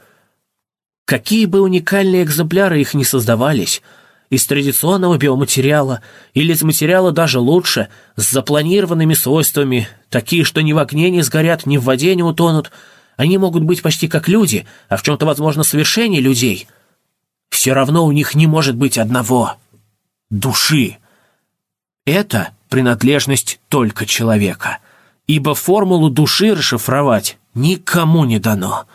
Какие бы уникальные экземпляры их ни создавались — из традиционного биоматериала или из материала даже лучше, с запланированными свойствами, такие, что ни в огне не сгорят, ни в воде не утонут. Они могут быть почти как люди, а в чем-то, возможно, совершеннее людей. Все равно у них не может быть одного — души. Это принадлежность только человека, ибо формулу души расшифровать никому не дано.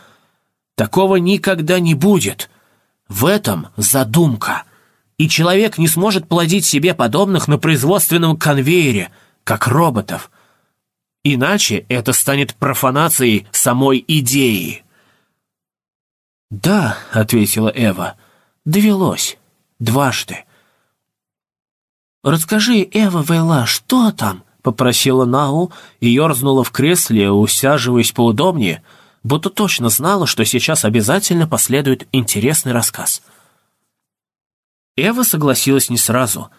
Такого никогда не будет. В этом задумка — и человек не сможет плодить себе подобных на производственном конвейере, как роботов. Иначе это станет профанацией самой идеи. «Да», — ответила Эва, — «довелось. Дважды». «Расскажи, Эва Вейла, что там?» — попросила Нау и ерзнула в кресле, усаживаясь поудобнее, будто точно знала, что сейчас обязательно последует интересный рассказ. Эва согласилась не сразу.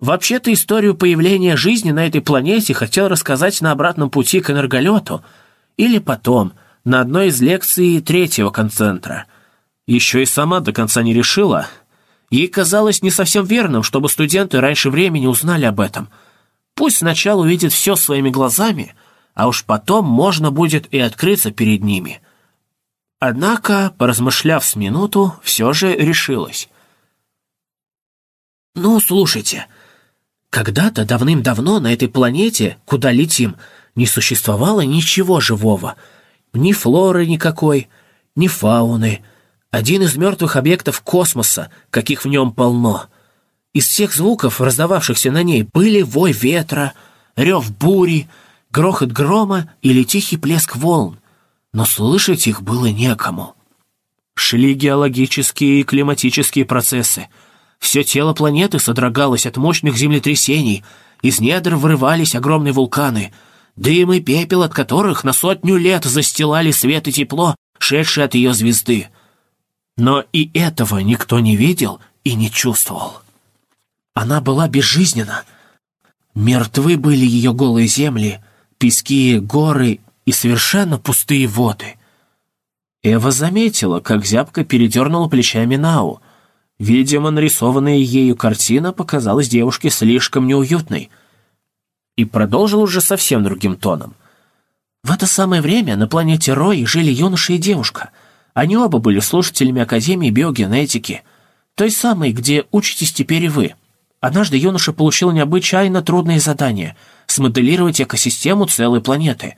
Вообще-то историю появления жизни на этой планете хотел рассказать на обратном пути к энерголету или потом, на одной из лекций третьего концентра. Еще и сама до конца не решила. Ей казалось не совсем верным, чтобы студенты раньше времени узнали об этом. Пусть сначала увидят все своими глазами, а уж потом можно будет и открыться перед ними. Однако, поразмышляв с минуту, все же решилась. «Ну, слушайте, когда-то давным-давно на этой планете, куда летим, не существовало ничего живого. Ни флоры никакой, ни фауны. Один из мертвых объектов космоса, каких в нем полно. Из всех звуков, раздававшихся на ней, были вой ветра, рев бури, грохот грома или тихий плеск волн. Но слышать их было некому. Шли геологические и климатические процессы — все тело планеты содрогалось от мощных землетрясений, из недр вырывались огромные вулканы, дым и пепел от которых на сотню лет застилали свет и тепло, шедшие от ее звезды. Но и этого никто не видел и не чувствовал. Она была безжизненна. Мертвы были ее голые земли, пески, горы и совершенно пустые воды. Эва заметила, как зябко передернула плечами Нау — Видимо, нарисованная ею картина показалась девушке слишком неуютной. И продолжил уже совсем другим тоном. В это самое время на планете Рой жили юноша и девушка. Они оба были слушателями Академии биогенетики, той самой, где учитесь теперь и вы. Однажды юноша получил необычайно трудное задание — смоделировать экосистему целой планеты.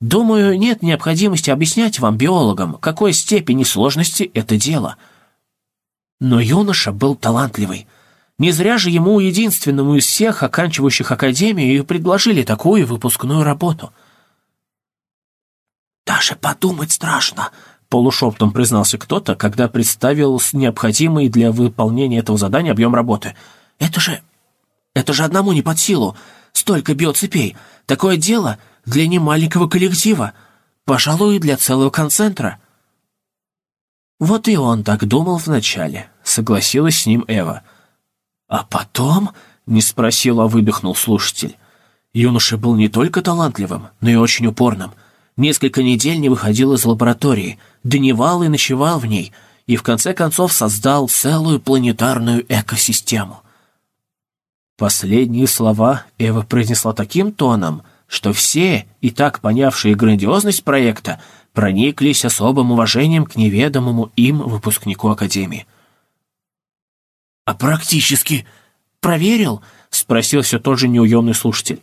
Думаю, нет необходимости объяснять вам, биологам, какой степени сложности это дело — но юноша был талантливый. Не зря же ему, единственному из всех, оканчивающих академию, и предложили такую выпускную работу. «Даже подумать страшно», — полушептом признался кто-то, когда представил необходимый для выполнения этого задания объем работы. «Это же... это же одному не под силу. Столько биоцепей. Такое дело для немаленького коллектива. Пожалуй, для целого концентра». Вот и он так думал вначале, согласилась с ним Эва. А потом, не спросил, а выдохнул слушатель. Юноша был не только талантливым, но и очень упорным. Несколько недель не выходил из лаборатории, дневал и ночевал в ней, и в конце концов создал целую планетарную экосистему. Последние слова Эва произнесла таким тоном, что все, и так понявшие грандиозность проекта, прониклись особым уважением к неведомому им выпускнику Академии. «А практически проверил?» — спросил все тот же неуемный слушатель.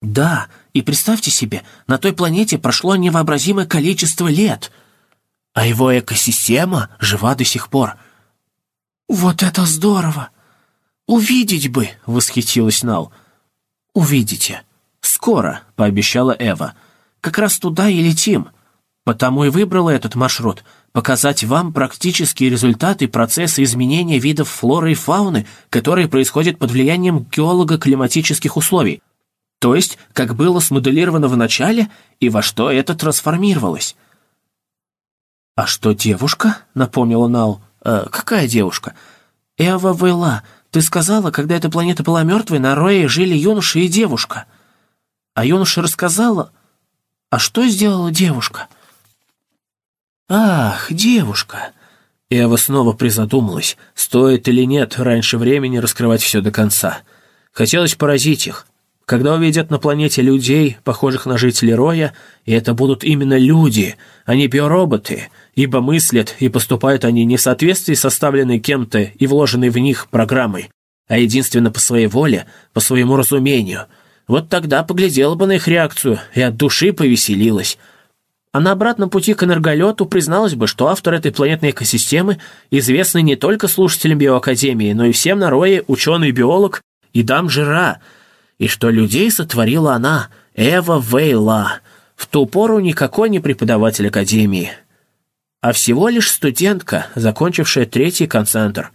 «Да, и представьте себе, на той планете прошло невообразимое количество лет. а его экосистема жива до сих пор». «Вот это здорово! Увидеть бы!» — восхитилась Нал. «Увидите. Скоро», — пообещала Эва. «Как раз туда и летим. Потому и выбрала этот маршрут — показать вам практические результаты процесса изменения видов флоры и фауны, которые происходят под влиянием геолого-климатических условий. То есть, как было смоделировано в начале и во что это трансформировалось. «А что девушка?» — напомнила Нал. «Э, «Какая девушка?» «Эва Вейла. Ты сказала, когда эта планета была мертвой, на Рое жили юноша и девушка». А юноша рассказала... «А что сделала девушка?» «Ах, девушка!» Эва снова призадумалась, стоит или нет раньше времени раскрывать все до конца. Хотелось поразить их. Когда увидят на планете людей, похожих на жителей Роя, и это будут именно люди, а не биороботы, ибо мыслят и поступают они не в соответствии с составленной кем-то и вложенной в них программой, а единственно по своей воле, по своему разумению. Вот тогда поглядела бы на их реакцию и от души повеселилась, а на обратном пути к энерголету призналась бы, что автор этой планетной экосистемы известный не только слушателям Биоакадемии, но и всем на Рое ученый-биолог и дам Жира, и что людей сотворила она, Эва Вейла, в ту пору никакой не преподаватель Академии, а всего лишь студентка, закончившая третий концентр.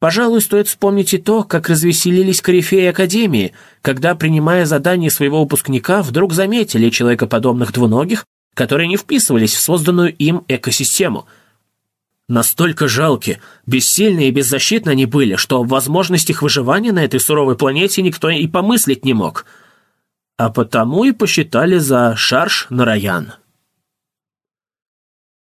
Пожалуй, стоит вспомнить и то, как развеселились корифеи Академии, когда, принимая задание своего выпускника, вдруг заметили человекоподобных двуногих, которые не вписывались в созданную им экосистему. Настолько жалки, бессильные и беззащитны они были, что о возможностях выживания на этой суровой планете никто и помыслить не мог. А потому и посчитали за шарш на Раян.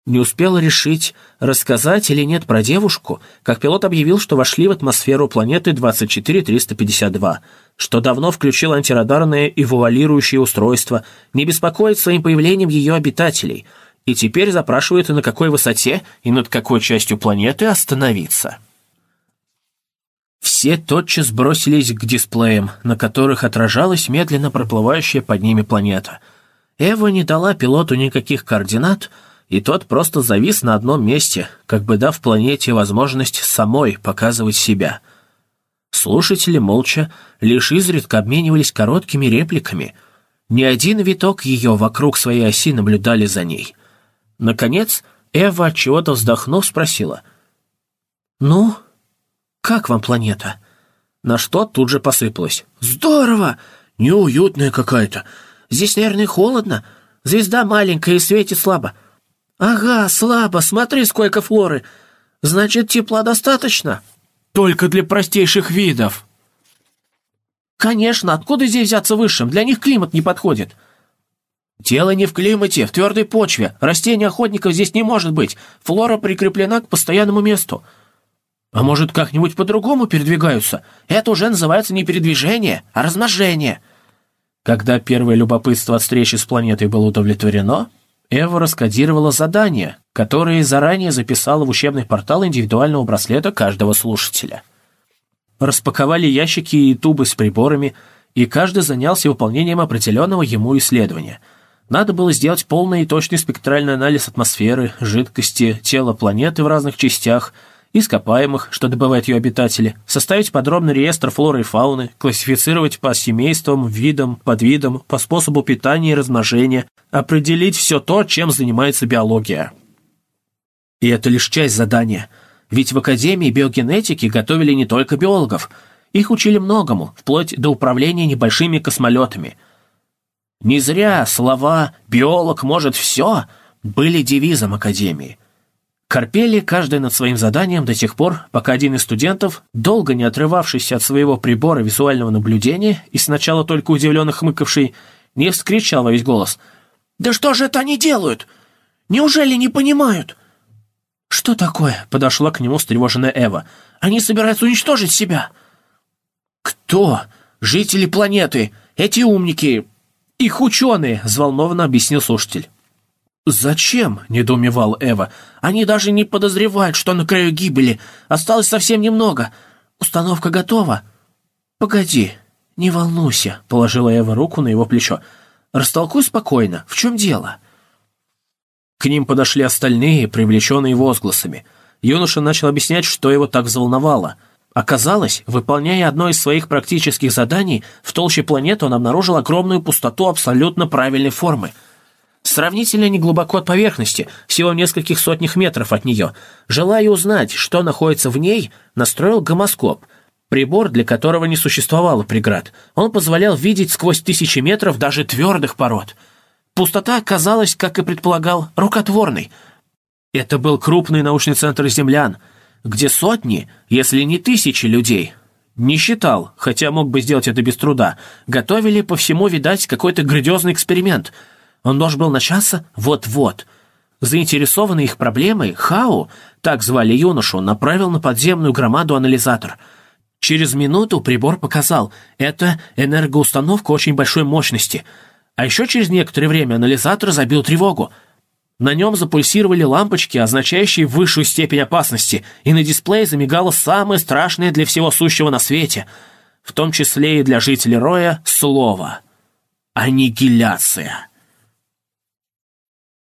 Не успела решить, рассказать или нет про девушку, как пилот объявил, что вошли в атмосферу планеты 24352, что давно включил антирадарное и вуалирующее устройство, не беспокоит своим появлением ее обитателей, и теперь запрашивает, на какой высоте и над какой частью планеты остановиться. Все тотчас бросились к дисплеям, на которых отражалась медленно проплывающая под ними планета. Эва не дала пилоту никаких координат — и тот просто завис на одном месте, как бы дав планете возможность самой показывать себя. Слушатели молча, лишь изредка обменивались короткими репликами. Ни один виток ее вокруг своей оси наблюдали за ней. Наконец, Эва, чего-то вздохнув, спросила. «Ну, как вам планета?» На что тут же посыпалось. «Здорово! Неуютная какая-то. Здесь, наверное, холодно. Звезда маленькая и светит слабо. «Ага, слабо, смотри, сколько флоры. Значит, тепла достаточно?» «Только для простейших видов». «Конечно, откуда здесь взяться высшим? Для них климат не подходит». «Дело не в климате, в твердой почве. Растений охотников здесь не может быть. Флора прикреплена к постоянному месту». «А может, как-нибудь по-другому передвигаются? Это уже называется не передвижение, а размножение». Когда первое любопытство от встречи с планетой было удовлетворено, Эва раскодировала задания, которые заранее записала в учебный портал индивидуального браслета каждого слушателя. Распаковали ящики и тубы с приборами, и каждый занялся выполнением определенного ему исследования. Надо было сделать полный и точный спектральный анализ атмосферы, жидкости, тела планеты в разных частях – ископаемых, что добывают ее обитатели, составить подробный реестр флоры и фауны, классифицировать по семействам, видам, подвидам, по способу питания и размножения, определить все то, чем занимается биология. И это лишь часть задания. Ведь в Академии биогенетики готовили не только биологов. Их учили многому, вплоть до управления небольшими космолетами. Не зря слова «биолог может все» были девизом Академии – Корпели каждый над своим заданием до тех пор, пока один из студентов, долго не отрывавшийся от своего прибора визуального наблюдения и сначала только удивленно хмыкавший, не вскричал во весь голос. «Да что же это они делают? Неужели не понимают?» «Что такое?» — подошла к нему встревоженная Эва. «Они собираются уничтожить себя». «Кто? Жители планеты, эти умники, их ученые», — взволнованно объяснил слушатель. «Зачем?» — недоумевал Эва. «Они даже не подозревают, что на краю гибели. Осталось совсем немного. Установка готова?» «Погоди, не волнуйся», — положила Эва руку на его плечо. «Растолкуй спокойно. В чем дело?» К ним подошли остальные, привлеченные возгласами. Юноша начал объяснять, что его так взволновало. Оказалось, выполняя одно из своих практических заданий, в толще планеты он обнаружил огромную пустоту абсолютно правильной формы. Сравнительно неглубоко от поверхности, всего в нескольких сотнях метров от нее. Желая узнать, что находится в ней, настроил гомоскоп — Прибор, для которого не существовало преград. Он позволял видеть сквозь тысячи метров даже твердых пород. Пустота оказалась, как и предполагал, рукотворной. Это был крупный научный центр землян, где сотни, если не тысячи людей, не считал, хотя мог бы сделать это без труда, готовили по всему, видать, какой-то грандиозный эксперимент. Он должен был начаться вот-вот. Заинтересованный их проблемой, Хау, так звали юношу, направил на подземную громаду анализатор — Через минуту прибор показал, это энергоустановка очень большой мощности. А еще через некоторое время анализатор забил тревогу. На нем запульсировали лампочки, означающие высшую степень опасности, и на дисплее замигало самое страшное для всего сущего на свете, в том числе и для жителей Роя, слово «аннигиляция».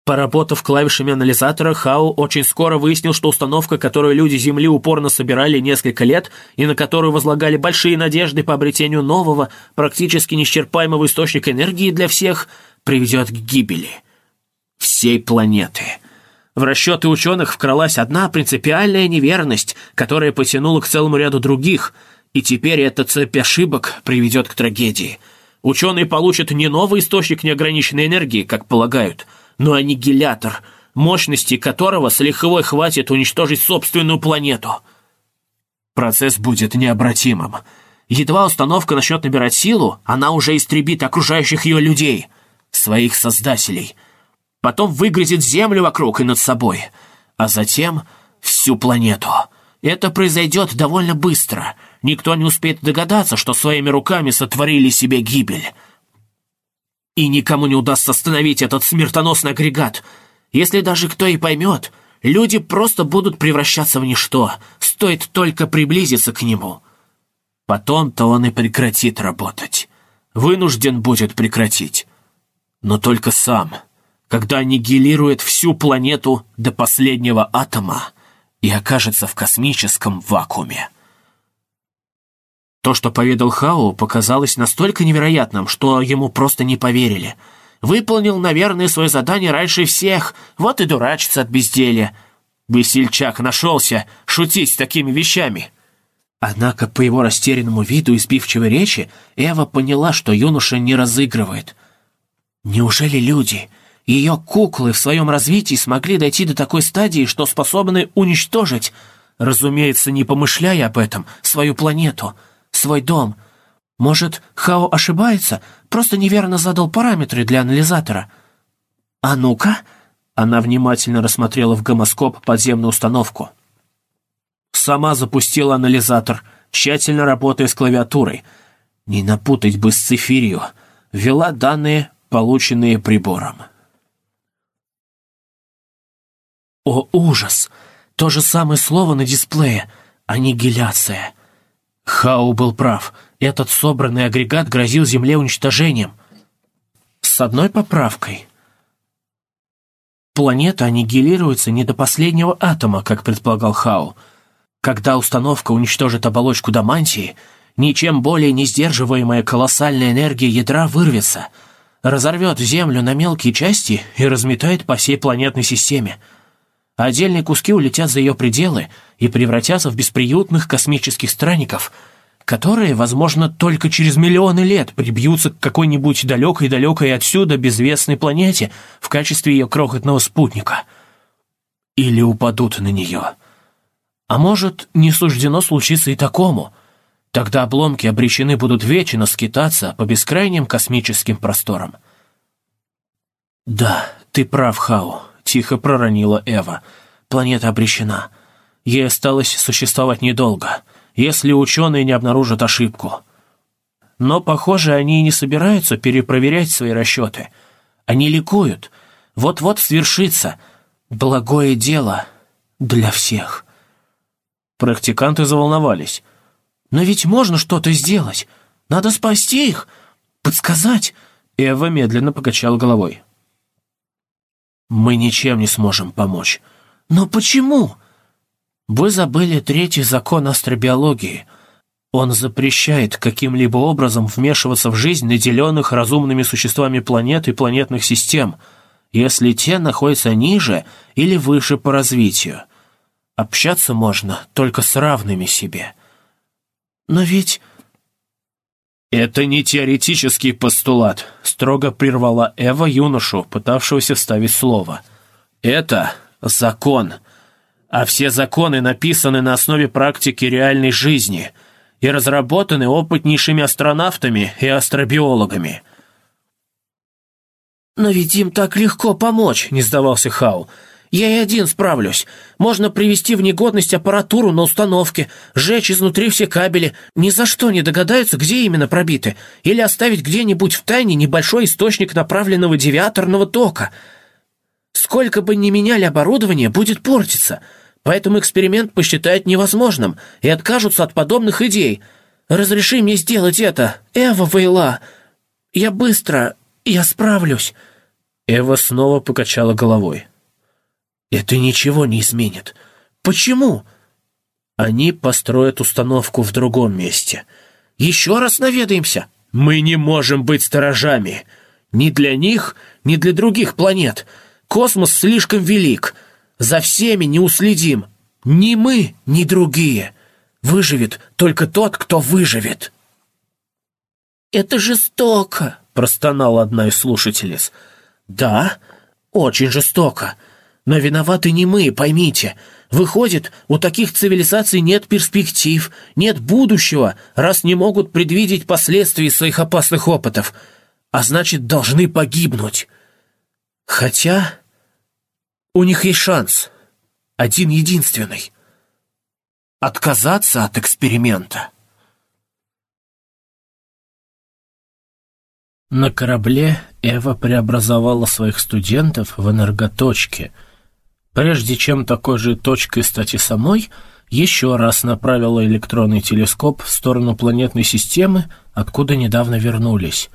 Поработав клавишами анализатора, Хау очень скоро выяснил, что установка, которую люди Земли упорно собирали несколько лет и на которую возлагали большие надежды по обретению нового, практически неисчерпаемого источника энергии для всех, приведет к гибели всей планеты. В расчеты ученых вкралась одна принципиальная неверность, которая потянула к целому ряду других, и теперь эта цепь ошибок приведет к трагедии. Ученые получат не новый источник неограниченной энергии, как полагают – но аннигилятор, мощности которого с лихвой хватит уничтожить собственную планету. Процесс будет необратимым. Едва установка начнет набирать силу, она уже истребит окружающих ее людей, своих создателей. Потом выгрызет землю вокруг и над собой, а затем всю планету. Это произойдет довольно быстро. Никто не успеет догадаться, что своими руками сотворили себе гибель. И никому не удастся остановить этот смертоносный агрегат. Если даже кто и поймет, люди просто будут превращаться в ничто, стоит только приблизиться к нему. Потом-то он и прекратит работать. Вынужден будет прекратить. Но только сам, когда аннигилирует всю планету до последнего атома и окажется в космическом вакууме. То, что поведал Хау, показалось настолько невероятным, что ему просто не поверили. Выполнил, наверное, свое задание раньше всех, вот и дурачится от безделья. Весельчак нашелся шутить с такими вещами. Однако по его растерянному виду и сбивчивой речи Эва поняла, что юноша не разыгрывает. Неужели люди, ее куклы в своем развитии смогли дойти до такой стадии, что способны уничтожить, разумеется, не помышляя об этом, свою планету — свой дом. Может, Хао ошибается, просто неверно задал параметры для анализатора. А ну-ка!» Она внимательно рассмотрела в гомоскоп подземную установку. Сама запустила анализатор, тщательно работая с клавиатурой. Не напутать бы с цифирью. Ввела данные, полученные прибором. О, ужас! То же самое слово на дисплее. Аннигиляция. Хау был прав. Этот собранный агрегат грозил Земле уничтожением. С одной поправкой. Планета аннигилируется не до последнего атома, как предполагал Хау. Когда установка уничтожит оболочку Дамантии, ничем более не сдерживаемая колоссальная энергия ядра вырвется, разорвет Землю на мелкие части и разметает по всей планетной системе — а отдельные куски улетят за ее пределы и превратятся в бесприютных космических странников, которые, возможно, только через миллионы лет прибьются к какой-нибудь далекой-далекой отсюда безвестной планете в качестве ее крохотного спутника. Или упадут на нее. А может, не суждено случиться и такому. Тогда обломки обречены будут вечно скитаться по бескрайним космическим просторам. «Да, ты прав, Хау», тихо проронила Эва. «Планета обречена. Ей осталось существовать недолго, если ученые не обнаружат ошибку». Но, похоже, они и не собираются перепроверять свои расчеты. Они ликуют. Вот-вот свершится. Благое дело для всех. Практиканты заволновались. «Но ведь можно что-то сделать. Надо спасти их, подсказать». Эва медленно покачала головой. Мы ничем не сможем помочь. Но почему? Вы забыли третий закон астробиологии. Он запрещает каким-либо образом вмешиваться в жизнь наделенных разумными существами планет и планетных систем, если те находятся ниже или выше по развитию. Общаться можно только с равными себе. Но ведь... «Это не теоретический постулат», — строго прервала Эва юношу, пытавшегося вставить слово. «Это закон. А все законы написаны на основе практики реальной жизни и разработаны опытнейшими астронавтами и астробиологами». «Но ведь им так легко помочь», — не сдавался Хау. Я и один справлюсь. Можно привести в негодность аппаратуру на установке, сжечь изнутри все кабели. Ни за что не догадаются, где именно пробиты. Или оставить где-нибудь в тайне небольшой источник направленного девиаторного тока. Сколько бы ни меняли оборудование, будет портиться. Поэтому эксперимент посчитают невозможным и откажутся от подобных идей. Разреши мне сделать это, Эва Вейла. Я быстро, я справлюсь». Эва снова покачала головой. Это ничего не изменит. Почему? Они построят установку в другом месте. Еще раз наведаемся. Мы не можем быть сторожами. Ни для них, ни для других планет. Космос слишком велик. За всеми не уследим. Ни мы, ни другие. Выживет только тот, кто выживет. «Это жестоко», — простонала одна из слушательниц. «Да, очень жестоко. Но виноваты не мы, поймите. Выходит, у таких цивилизаций нет перспектив, нет будущего, раз не могут предвидеть последствий своих опасных опытов, а значит, должны погибнуть. Хотя у них есть шанс, один единственный. Отказаться от эксперимента. На корабле Эва преобразовала своих студентов в энерготочки — Прежде чем такой же точкой стать и самой, еще раз направила электронный телескоп в сторону планетной системы, откуда недавно вернулись.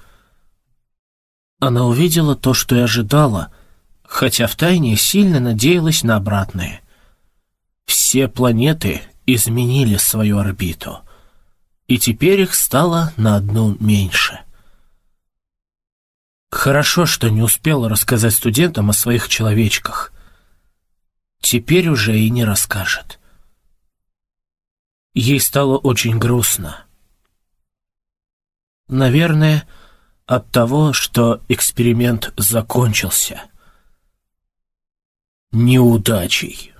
Она увидела то, что и ожидала, хотя втайне сильно надеялась на обратное. Все планеты изменили свою орбиту, и теперь их стало на одну меньше. Хорошо, что не успела рассказать студентам о своих человечках теперь уже и не расскажет. Ей стало очень грустно. Наверное, от того, что эксперимент закончился. Неудачей.